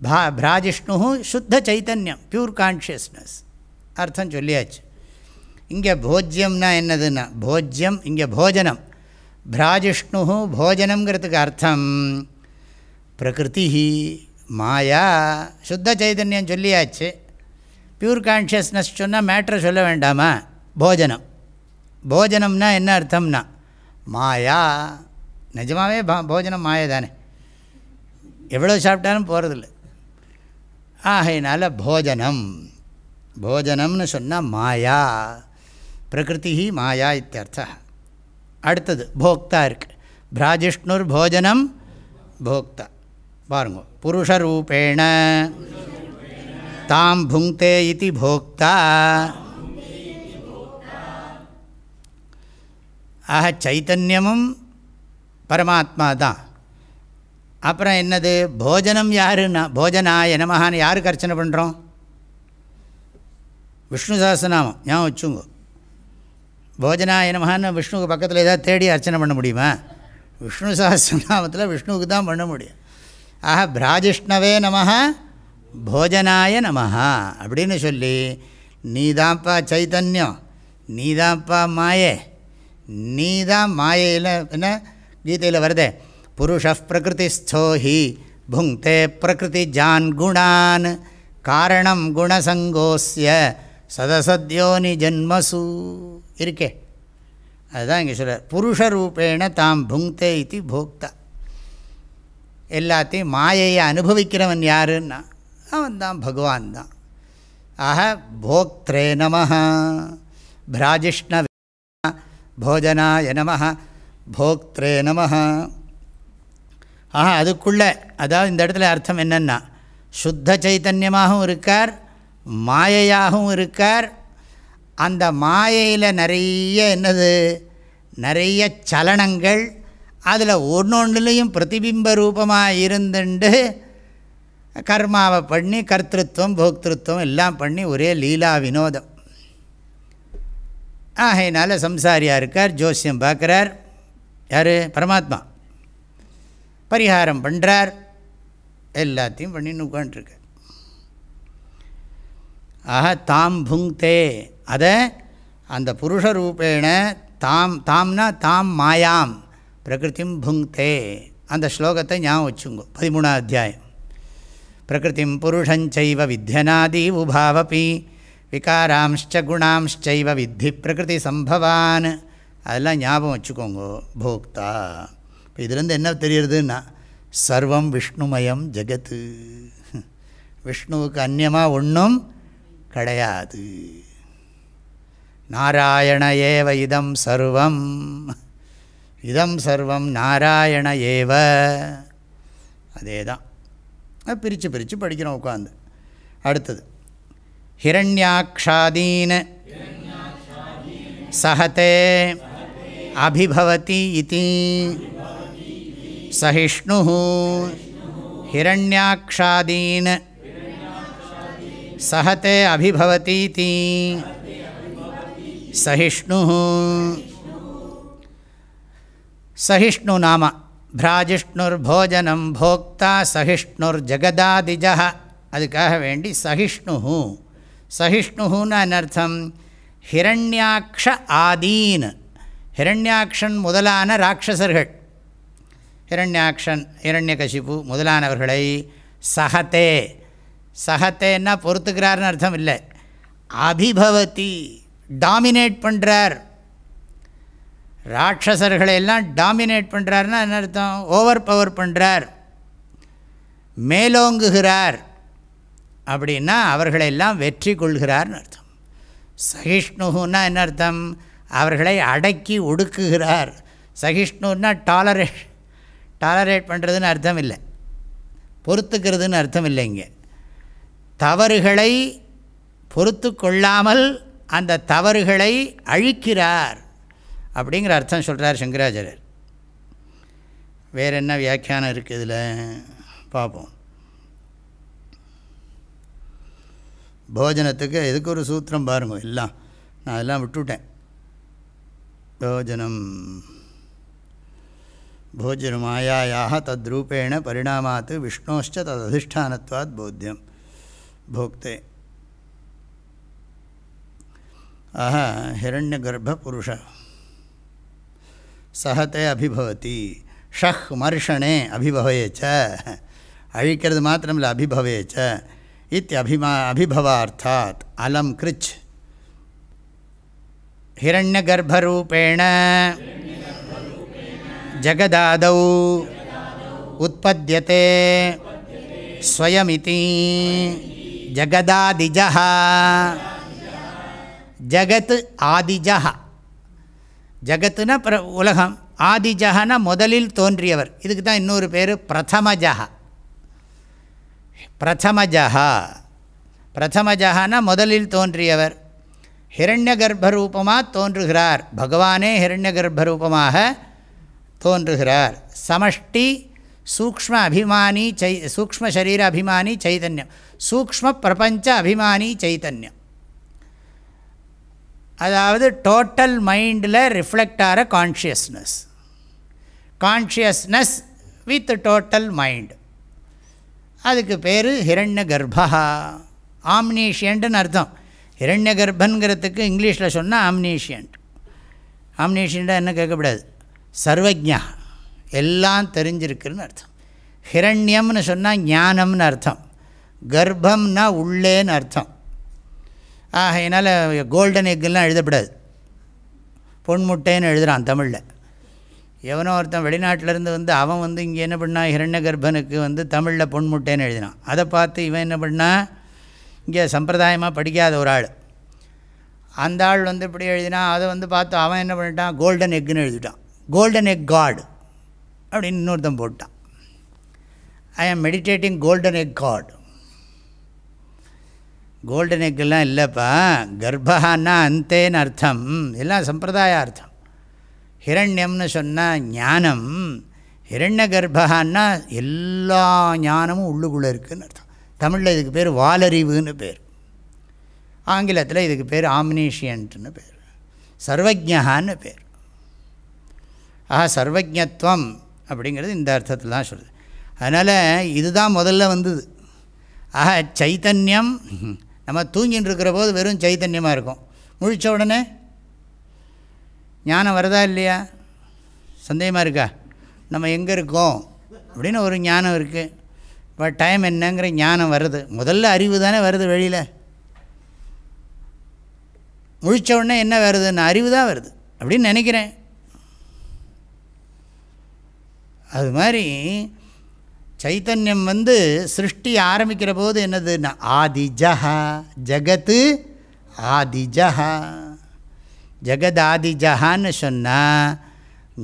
பா பிராஜிஷ்ணு சுத்த சைத்தன்யம் பியூர் கான்ஷியஸ்னஸ் அர்த்தம் சொல்லியாச்சு இங்கே போஜ்யம்னா என்னதுன்னா போஜ்யம் இங்கே போஜனம். பிராஜிஷ்ணு போஜனங்கிறதுக்கு அர்த்தம். பிரகிருதி மாயா சுத்த சைதன்யம் சொல்லியாச்சு. பியூர் கான்ஷியஸ்னஸ் சொன்னால் மேட்ரு சொல்ல வேண்டாமா? போஜனம். போஜனம்னா என்ன அர்த்தம்னா மாயா நிஜமாகவே போஜனம் மாயா தானே. எவ்வளோ சாப்பிட்டாலும் போகிறதில்ல ஆகையினால் போஜனம். போஜனம்னு சொன்னால் மாயா. பிரகிருதி மாயா இத்தியர்த்த. அடுத்தது போக்தா இருக்கு. பிராஜிஷ்ணுர் போஜனம் போக்தா. பாருங்க புருஷரூபேண தாம் புங்கே இது போக்தா. ஆக சைத்தன்யமும் பரமாத்மா தான். அப்புறம் என்னது? போஜனம் யாருன்னா போஜனாய நமகான்னு யாருக்கு அர்ச்சனை பண்ணுறோம் விஷ்ணு சாஸ்திரநாமம் ஞாபகம் வச்சுங்கோ போஜனாய நமகான்னு விஷ்ணுவுக்கு பக்கத்தில் ஏதாவது தேடி அர்ச்சனை பண்ண முடியுமா? விஷ்ணு சாஸ்திரநாமத்தில் விஷ்ணுவுக்கு தான் பண்ண முடியும். ஆஹா பிராஜிஷ்ணவே நமஹா போஜனாய நமஹா அப்படின்னு சொல்லி நீதான்ப்பா சைத்தன்யம் நீதான்ப்பா மாயே நீதான் மாயையில் என்ன கீதையில் வருதே? புருஷ பிரகிருதிஸ்தோ ஹி புங்க்தே பிரகிருதி ஜான் குணான் காரணம் குணசங்கோஸ்ய சதசத்யோனி ஜன்மசூ. இருக்கே. அதுதான் இங்கே சொல்கிறார் புருஷரூபேண தாம் புங்க்தே இது போக்தா. எல்லாத்தையும் மாயையை அனுபவிக்கிறவன் யாருன்னா அவன் தான் பகவான் தான் ஆக போக்திரே நம பிராஜிஷ்ண போஜனாய நம போக்திரே நம ஆஹா அதுக்குள்ளே அதாவது இந்த இடத்துல அர்த்தம் என்னென்னா சுத்த சைத்தன்யமாகவும் இருக்கார் மாயையாகவும் இருக்கார் அந்த மாயையில் நிறைய என்னது? நிறைய சலனங்கள். அதில் ஒன்றொன்றுலேயும் பிரதிபிம்ப ரூபமாக இருந்துண்டு. கர்மாவை பண்ணி கர்த்திருவம் போக்திருத்துவம் எல்லாம் பண்ணி ஒரே லீலா வினோதம். ஆகையினால் சம்சாரியாக இருக்கார் ஜோசியம் பார்க்குறார். யார்? பரமாத்மா. பரிகாரம் பண்ணுறார் எல்லாத்தையும் பண்ணின்னு உட்காண்ட்ருக்கார் ஆஹா தாம் புங்கே அதை அந்த புருஷ ரூபேண தாம் தாம்னா தாம் மாயாம் பிரகிருதிம் புங்தே அந்த ஸ்லோகத்தை ஞாபகம் வச்சுங்கோ பதிமூணாம் அத்தியாயம். பிரகிருதிம் புருஷஞ்சைவ வித்தியனாதி உபாவபி விகாராம்ச்ச குணாம்ச்சைவ வித்தி பிரகிருதி சம்பவான். அதெல்லாம் ஞாபகம் வச்சுக்கோங்க போக்தா. இப்போ இதுலேருந்து என்ன தெரியுறதுன்னா சர்வம் விஷ்ணுமயம் ஜெகத்து. விஷ்ணுவுக்கு அந்நியமாக ஒன்றும் கிடையாது. நாராயண ஏவ இதம் சர்வம். இதம் சர்வம் நாராயண ஏவ. அதே தான் பிரித்து பிரித்து படிக்கிறோம் உட்காந்து அடுத்தது. ஹிரண்யாக்ஷாதீன். சஹதே. அபிபவதி இதி. சஹிஷ்ணு ஹிரண்யாக்ஷாதீன். சஹதே தீ சஹிஷ்ணு சஹிஷ்ணு நாம பிராஜிஷ்ணுர்போஜனம் போக்தா சஹிஷ்ணுர்ஜகதாதிஜ அதுக்காக வேண்டி சஹிஷ்ணு சஹிஷ்ணுன்னு அனர்த்தம் ஹிரண்யாக்ஷ ஆதீன் ஹிரண்யாக்ஷன் முதலான ராட்சசர்கள் ஹிரண்யாக்ஷன் ஹிரண்யகசிபு முதலானவர்களை சஹத்தே சஹத்தேன்னா பொறுத்துக்கிறார்னு அர்த்தம் இல்லை அபிபவதி டாமினேட் பண்ணுறார் ராட்சசர்களை எல்லாம் டாமினேட் பண்ணுறாருன்னா என்ன அர்த்தம்? ஓவர் பவர் பண்ணுறார் மேலோங்குகிறார். அப்படின்னா அவர்களெல்லாம் வெற்றி கொள்கிறார்னு அர்த்தம். சகிஷ்ணுன்னா என்ன அர்த்தம்? அவர்களை அடக்கி ஒடுக்குகிறார். சகிஷ்ணுன்னா டாலரேட் டாலரேட் பண்ணுறதுன்னு அர்த்தம் இல்லை. பொறுத்துக்கிறதுன்னு அர்த்தம் இல்லை இங்கே. தவறுகளை பொறுத்து கொள்ளாமல் அந்த தவறுகளை அழிக்கிறார். அப்படிங்கிற அர்த்தம் சொல்கிறார் சங்கராச்சாரியர். வேறு என்ன வியாக்கியானம் இருக்குது இதில்? பார்ப்போம் போஜனத்துக்கு எதுக்கு ஒரு சூத்திரம் பாருங்க எல்லாம். நான் அதெல்லாம் விட்டுவிட்டேன் போஜனம் போஜனமாயாயாக தத்ரூபேண பரிணாமாத்து விஷ்ணோஷ்ட தததிஷ்டானத்வாத் போத்தியம் போக்தே. ஆஹ ஹிரண்யகர்ப்ப புருஷ சஹத்தை அபிபவதி ஷஹ் மர்ஷனே அபிபவேச்ச அழிக்கிறது மாத்திரமில்லை அபிபவேச்ச இத்தியபிமா அபிபவார்த்தாத் அலம் கிருச் ஹிரண்யகர்ப்பரூபேண ஜகதாதௌ உற்பத்தியதே ஸ்வயமிதி ஜகதாதிஜா ஜகத் ஆதிஜா ஜகத்துனா பிர உலகம். ஆதிஜகனா முதலில் தோன்றியவர். இதுக்கு தான் இன்னொரு பேர் பிரதமஜஹா. பிரதமஜகா பிரதமஜஹானா முதலில் தோன்றியவர். ஹிரண்ய கர்ப்பரூபமாக தோன்றுகிறார். பகவானே ஹிரண்ய கர்ப்பரூபமாக தோன்றுகிறார். சமஷ்டி சூக்ம அபிமானி சை சூக்ம சரீர அபிமானி சைதன்யம். சூக்ம பிரபஞ்ச அபிமானி சைத்தன்யம் அதாவது டோட்டல் மைண்டில் ரிஃப்ளெக்ட் ஆகிற consciousness consciousness with total mind அதுக்கு பேர் ஹிரண்ய கர்ப்பா. ஆம்னீஷியன்ட்டுன்னு அர்த்தம். ஹிரண்ய கர்ப்பங்கிறதுக்கு இங்கிலீஷில் சொன்னால் ஆம்னீஷியன்ட் ஆம்னீஷியண்ட்டாக என்ன கேட்கக்கூடாது சர்வஜா எல்லாம் தெரிஞ்சிருக்குன்னு அர்த்தம். ஹிரண்யம்னு சொன்னால் ஞானம்னு அர்த்தம். கர்ப்பம்னா உள்ளேன்னு அர்த்தம். ஆகையினால் கோல்டன் எக்கெல்லாம் எழுதப்படாது. பொன்முட்டைன்னு எழுதுகிறான் தமிழில். எவனோ ஒருத்தன் வெளிநாட்டிலேருந்து வந்து அவன் வந்து இங்கே என்ன பண்ணான் ஹிரண்ய கர்ப்பனுக்கு வந்து தமிழில் பொன்முட்டைன்னு எழுதினான். அதை பார்த்து இவன் என்ன பண்ணா? இங்கே சம்பிரதாயமாக படிக்காத ஒரு ஆள். அந்த ஆள் வந்து இப்படி எழுதினா அதை வந்து பார்த்து அவன் என்ன பண்ணிட்டான்? கோல்டன் எக்குன்னு எழுதிட்டான். கோல்டன் எக் காட் அப்படின்னு இன்னொருத்தன் போட்டான். I am meditating golden egg God golden எக்கெல்லாம் இல்லைப்பா. கர்ப்பகான்னா அந்தேன்னு அர்த்தம். எல்லாம் சம்பிரதாய அர்த்தம். ஹிரண்யம்னு சொன்னால் ஞானம். ஹிரண்ய கர்ப்பகான்னா எல்லா ஞானமும் உள்ளுக்குள்ளே இருக்குதுன்னு அர்த்தம். தமிழில் இதுக்கு பேர் வாலறிவுன்னு பேர். ஆங்கிலத்தில் இதுக்கு பேர் ஆம்னீஷியன்ட்னு பேர். சர்வஜகான்னு பேர். ஆஹா சர்வஜத்வம் அப்படிங்கிறது இந்த அர்த்தத்தில் தான் சொல்லுது. அதனால் இதுதான் முதல்ல வந்தது. ஆஹா சைத்தன்யம் நம்ம தூங்கின்னு இருக்கிற போது வெறும் சைத்தன்யமாக இருக்கும். முழித்த உடனே ஞானம் வருதா இல்லையா? சந்தேகமாக இருக்கா? நம்ம எங்கே இருக்கோம்? அப்படின்னு ஒரு ஞானம் இருக்குது இப்போ டைம் என்னங்கிற ஞானம் வருது. முதல்ல அறிவு தானே வருது வெளியில். முழித்த உடனே என்ன வருதுன்னு அறிவு தான் வருது. அப்படின்னு நினைக்கிறேன். அது மாதிரி சைத்தன்யம் வந்து சிருஷ்டி ஆரம்பிக்கிற போது என்னதுன்னா ஆதிஜஹா ஜகத்து ஆதிஜஹா. ஜகதாதிஜஹான்னு சொன்னால்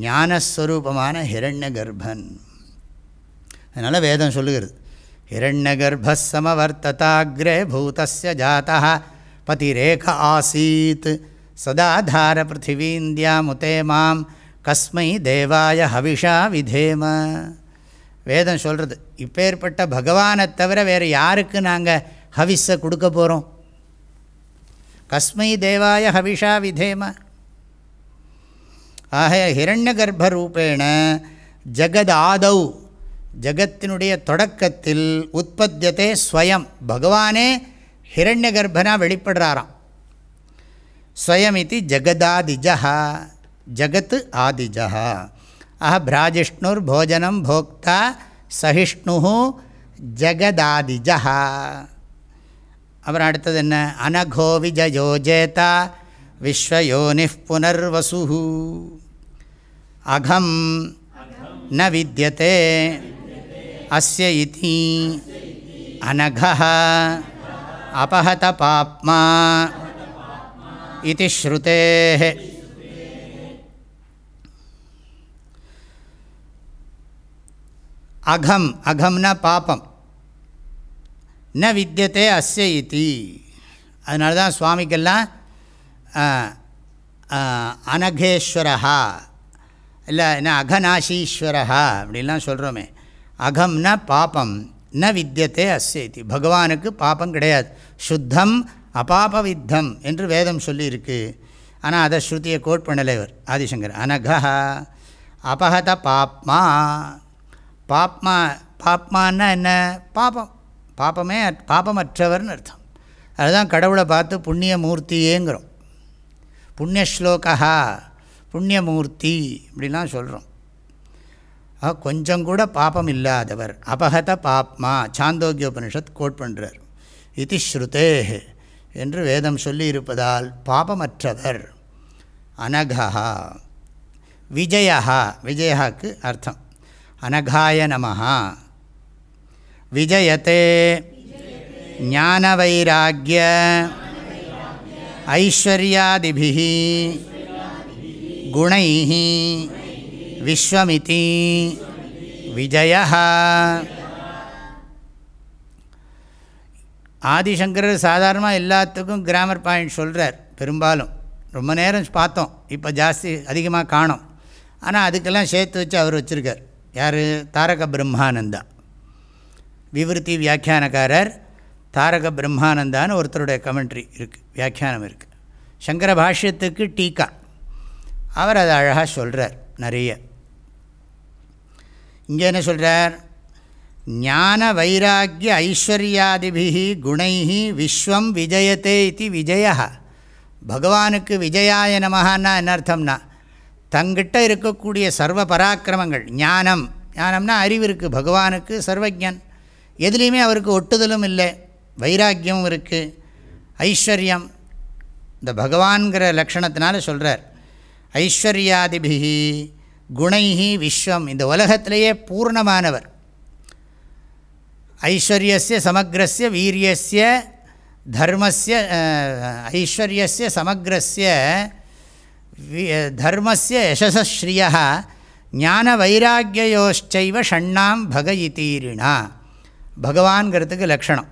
ஞானஸ்வரூபமான ஹிரண்ய கர்ப்பன் அதனால் வேதம் சொல்லுகிறது. ஹிரண்ய கர்ப்பமவர்த்ததாகிரே பூதஸ்ய ஜாத்தா பதிரேக ஆசீத். சதாதார பிருத்திவீந்தியாமுதே மாம் கஸ்மை தேவாய ஹவிஷா விதேம. வேதம் சொல்கிறது இப்பேற்பட்ட பகவானை தவிர வேறு யாருக்கு நாங்கள் ஹவிஸை கொடுக்க போகிறோம் கஸ்மை தேவாய ஹவிஷா விதேம. ஆக ஹிரண்ய கர்ப்பரூபேண ஜகத் ஆதௌ ஜகத்தினுடைய தொடக்கத்தில் உற்பத்தியதே ஸ்வயம். பகவானே ஹிரண்ய கர்ப்பனாக வெளிப்படுறாராம். ஸ்வயம் இது ஜகதாதிஜா ஜகத் ஆதிஜா ஆஹ பிராஜிஷ்ணுர் போஜனம் போக்தா சஹிஷ்ணு ஜகதாதிஜா அப்புறம் அடுத்தது என்ன அனகோ விஜயோஜேதா விஸ்வயோனி புனர்வசு அகம் ந வித்தியதே அஸ்ய இதி அனகः அபஹத பாப்மா இது ஸ்ருதேः அகம் அகம்னா பாப்பம் ந வித்தியதே அஸ்ய இத்தி அதனால தான் சுவாமிக்கெல்லாம் அனகேஸ்வரஹா. இல்லை என்ன அகநாசீஸ்வரஹா அப்படின்லாம் சொல்கிறோமே அகம்னா பாப்பம் ந வித்தியத்தை அஸ்ய இத்தி பகவானுக்கு பாப்பம் கிடையாது. சுத்தம் அபாபவித்தம் என்று வேதம் சொல்லியிருக்கு. ஆனால் அதை ஸ்ருதியை கோட் பண்ணலைவர் ஆதிசங்கர். அனகா அபகத பாப்மா. பாப்மா பாப்மான்னா என்ன? பாபம். பாப்பமே பாப்பமற்றவர்னு அர்த்தம். அதுதான் கடவுளை பார்த்து புண்ணியமூர்த்தியேங்கிறோம். புண்ணியஸ்லோகா புண்ணியமூர்த்தி இப்படிலாம் சொல்கிறோம் கொஞ்சம் கூட பாபம் இல்லாதவர். அபகத பாப்மா சாந்தோக்கியோபனிஷத் கோட் பண்ணுறார் இது ஸ்ருதே என்று வேதம் சொல்லி இருப்பதால் பாபமற்றவர். அனகா விஜயா விஜயாக்கு அர்த்தம். அனகாய நமஹா. விஜயத்தே ஞானவைராக்கிய ஐஸ்வர்யாதிபிः குணை விஸ்வமிதி. விஜய ஆதிசங்கரர் சாதாரணமாக எல்லாத்துக்கும் கிராமர் பாயிண்ட் சொல்கிறார் பெரும்பாலும். ரொம்ப நேரம் பார்த்தோம் இப்போ ஜாஸ்தி அதிகமாக காணும். ஆனால் அதுக்கெல்லாம் சேர்த்து வச்சு அவர் வச்சுருக்கார். யார்? தாரக பிரம்மானந்தா. விவருத்தி வியாக்கியானக்காரர் தாரக பிரம்மானந்தான்னு ஒருத்தருடைய கமெண்ட்ரி இருக்குது வியாக்கியானம் இருக்குது சங்கர பாஷ்யத்துக்கு டீக்கா அவர் அதை அழகாக சொல்கிறார் நிறைய. இங்கே என்ன சொல்கிறார் ஞான வைராக்கிய ஐஸ்வர்யாதிபிகி குணை விஸ்வம் விஜயத்தே இது விஜய பகவானுக்கு விஜயாய நமகான்னா என்ன அர்த்தம்னா தங்கிட்ட இருக்கக்கூடிய சர்வ பராக்கிரமங்கள் ஞானம். ஞானம்னா அறிவு இருக்குது பகவானுக்கு சர்வஜன். எதுலேயுமே அவருக்கு ஒட்டுதலும் இல்லை. வைராக்கியமும் இருக்குது ஐஸ்வர்யம். இந்த பகவான்கிற லக்ஷணத்தினால சொல்கிறார் ஐஸ்வர்யாதிபிகி குணைஹி விஸ்வம். இந்த உலகத்திலேயே பூர்ணமானவர். ஐஸ்வர்யசிய சமக்ரஸ்ய வீரியஸ்ய தர்மஸ்ய ஐஸ்வர்யசிய சமக்ரஸ்ய தர்மஸ்ய யசஸ்ஸ்ரீய ஞான வைராக்கியோஷ்சைவ ஷண்ணாம் பகயிதீரிணா. பகவான்கிறதுக்கு லக்ஷணம்.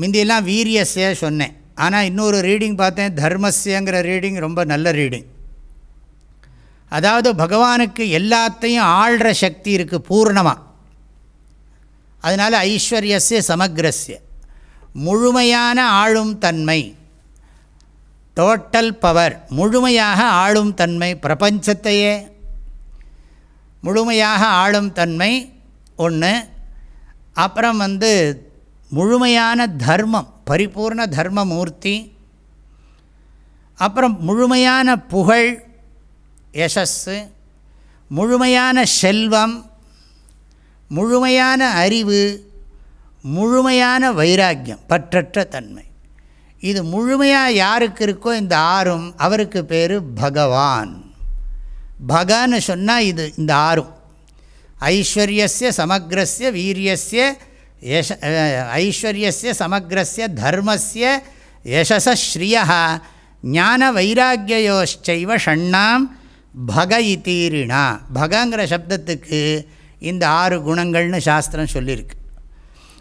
முந்தியெல்லாம் வீரியஸ்ய சொன்னேன். ஆனால் இன்னொரு ரீடிங் பார்த்தேன் தர்மஸ்யங்கிற ரீடிங் ரொம்ப நல்ல ரீடிங். அதாவது பகவானுக்கு எல்லாத்தையும் ஆள்ற சக்தி இருக்குது பூர்ணமாக அதனால் ஐஸ்வர்யஸ்ய சமக்ரஸ்ய. முழுமையான ஆளும் தன்மை. டோட்டல் பவர் முழுமையாக ஆளும் தன்மை பிரபஞ்சத்தையே. முழுமையாக ஆளும் தன்மை ஒன்று அப்புறம் வந்து முழுமையான தர்மம் பரிபூர்ண தர்மமூர்த்தி. அப்புறம் முழுமையான புகழ் யசஸ்ஸு முழுமையான செல்வம் முழுமையான அறிவு முழுமையான வைராக்கியம் பற்றற்ற தன்மை. இது முழுமையாக யாருக்கு இருக்கோ இந்த ஆறும் அவருக்கு பேர் பகவான். பகன்னு சொன்னால் இது இந்த ஆறும். ஐஸ்வர்யஸ்ய சமக்ரஸ்ய வீரியஸ்ய யஷ ஐஸ்வர்யஸ்ய சமக்ரஸ்ய தர்மஸ்ய யசஸ்ரீய ஞான வைராக்கியோச்சைவ ஷண்ணாம் பக இத்தீரிணா. பகங்கிற சப்தத்துக்கு இந்த ஆறு குணங்கள்னு சாஸ்திரம் சொல்லியிருக்கு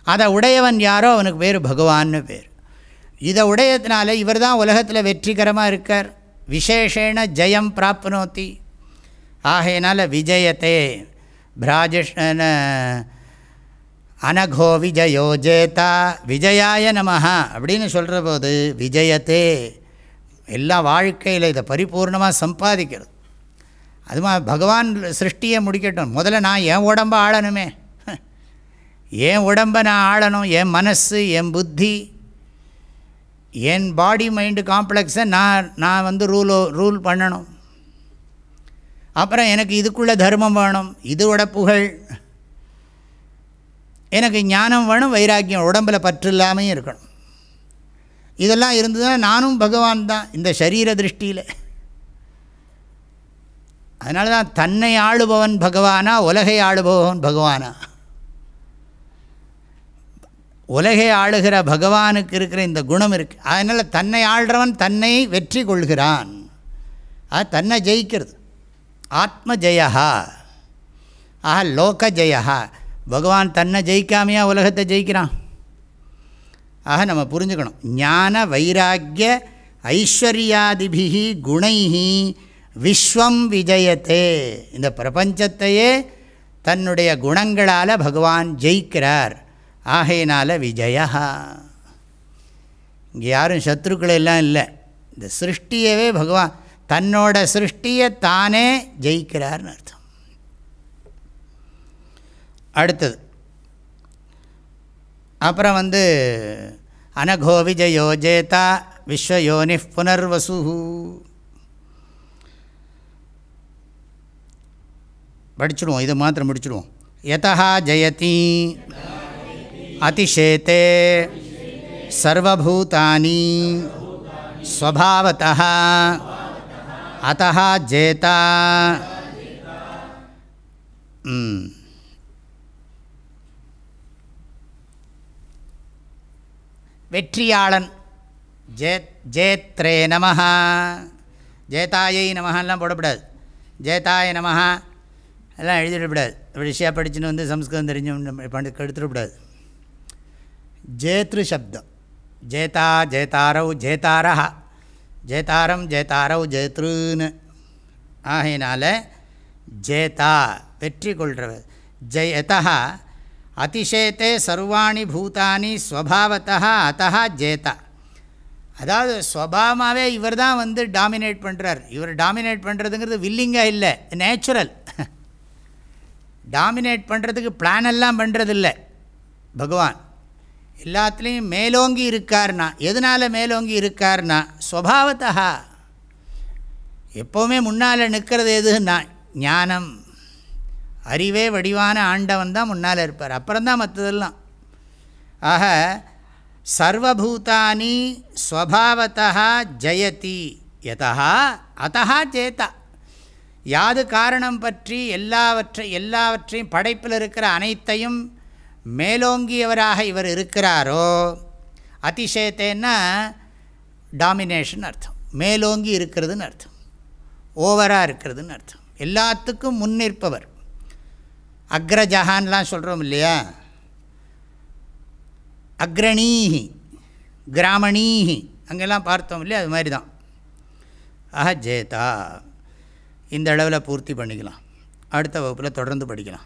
அதை உடையவன் யாரோ அவனுக்கு பேர் பகவான்னு பேர். இதை உடையதுனால இவர் தான் உலகத்தில் வெற்றிகரமாக இருக்கார். விசேஷேன ஜெயம் பிராப்னோத்தி ஆகையினால விஜயத்தே பிராஜிஷ்ண அனகோ விஜயோ ஜேதா விஜயாய நமஹா அப்படின்னு சொல்கிற போது விஜயத்தே எல்லா வாழ்க்கையில் இதை பரிபூர்ணமாக சம்பாதிக்கிறது. அதுமா பகவான் சிருஷ்டியை முடிக்கட்டும். முதல்ல நான் என் உடம்பை ஆளணுமே. என் உடம்பை நான் ஆளணும்? என் மனசு என் புத்தி என் பாடி மைண்டு காம்ப்ளெக்ஸை நான் நான் வந்து ரூலோ ரூல் பண்ணணும். அப்புறம் எனக்கு இதுக்குள்ளே தர்மம் வேணும் இதோட புகழ். எனக்கு ஞானம் வேணும் வைராக்கியம் உடம்பில் பற்று இல்லாமையும் இருக்கணும். இதெல்லாம் இருந்ததுன்னா நானும் பகவான் தான் இந்த சரீர திருஷ்டியில். அதனால தான் தன்னை ஆளுபவன் பகவானா உலகை ஆளுபவன் பகவானா. உலகை ஆளுகிற பகவானுக்கு இருக்கிற இந்த குணம் இருக்குது அதனால் தன்னை ஆள்றவன் தன்னை வெற்றி கொள்கிறான். அது தன்னை ஜெயிக்கிறது. ஆத்ம ஜெயா ஆஹா லோக ஜெயா பகவான் தன்னை ஜெயிக்காமையா உலகத்தை ஜெயிக்கிறான்? ஆக நம்ம புரிஞ்சுக்கணும். ஞான வைராக்கிய ஐஸ்வர்யாதிபிகி குணைஹி விஸ்வம் விஜயத்தே. இந்த பிரபஞ்சத்தையே தன்னுடைய குணங்களால் பகவான் ஜெயிக்கிறார். ஆகையினால விஜயா. இங்கே யாரும் சத்ருக்கள் எல்லாம் இல்லை. இந்த சிருஷ்டியவே பகவான் தன்னோட சிருஷ்டியை தானே ஜெயிக்கிறார்னு அர்த்தம். அடுத்தது அப்புறம் வந்து அனகோ விஜயோ ஜேதா விஸ்வயோனி புனர்வசு படிச்சுடுவோம் இதை மாத்திரம் முடிச்சுடுவோம் யதா ஜெயதி. அதிஷேத்தே சர்வூதானி ஸ்வபாவத்தः அத்தः ஜேதா வெற்றியாளன் ஜே ஜேத்ரே நம ஜேதாயை நமஹெல்லாம் போடக்கூடாது ஜேதாய நமஹா எல்லாம் எழுதிடக்கூடாது விஷயா படிச்சுன்னு வந்து சம்ஸ்கிருதம் தெரிஞ்சு பண்ணி கெடுத்துடக்கூடாது ஜேத்ரு சப்தம் ஜேதா ஜேதாரௌ ஜேதாரா ஜேதாரம் ஜேதாரௌ ஜேத்ருன்னு. ஆகையினால ஜேதா வெற்றி கொள்றவர். ஜெயதா அதிசேத்தே சர்வாணி பூதானி ஸ்வபாவத்தா அத்தா ஜேதா. அதாவது ஸ்வபாவமாகவே இவர் தான் வந்து டாமினேட் பண்ணுறார் இவர் டாமினேட் பண்ணுறதுங்கிறது வில்லிங்காக இல்லை நேச்சுரல். டாமினேட் பண்ணுறதுக்கு பிளான் எல்லாம் பண்ணுறதில்ல பகவான். எல்லாத்துலேயும் மேலோங்கி இருக்கார்னா எதனால் மேலோங்கி இருக்கார்னா ஸ்வபாவத்தா எப்போவுமே முன்னால் நிற்கிறது எதுன்னா ஞானம். அறிவே வடிவான ஆண்டவன் தான் முன்னால் இருப்பார். அப்புறம்தான் மற்றதெல்லாம் ஆக சர்வபூதானி ஸ்வபாவத்தா ஜெயதி. யதா அத்தா ஜேதா. யாது காரணம் பற்றி எல்லாவற்றை எல்லாவற்றையும் படைப்பில் இருக்கிற அனைத்தையும் மேலோங்கியவராக இவர் இருக்கிறாரோ? அதிசயத்தைன்னா டாமினேஷன் அர்த்தம். மேலோங்கி இருக்கிறதுன்னு அர்த்தம். ஓவராக இருக்கிறதுன்னு அர்த்தம். எல்லாத்துக்கும் முன்னிற்பவர் அக்ரஜஹான்லாம் சொல்கிறோம் இல்லையா? அக்ரணீஹி கிராமணீஹி அங்கெல்லாம் பார்த்தோம் இல்லையா? அது மாதிரி தான் ஆஹ ஜேதா இந்த அளவில் பூர்த்தி பண்ணிக்கலாம். அடுத்த வகுப்பில் தொடர்ந்து படிக்கலாம்.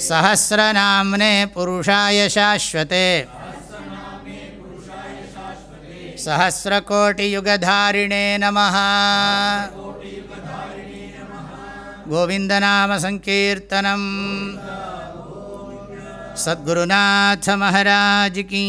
सहस्रनाम्ने पुरुषाय शाश्वते। सहस्रकोटियुगधारिणे नमः। गोविन्दनामसङ्कीर्तनम् सद्गुरुनाथमहाराज की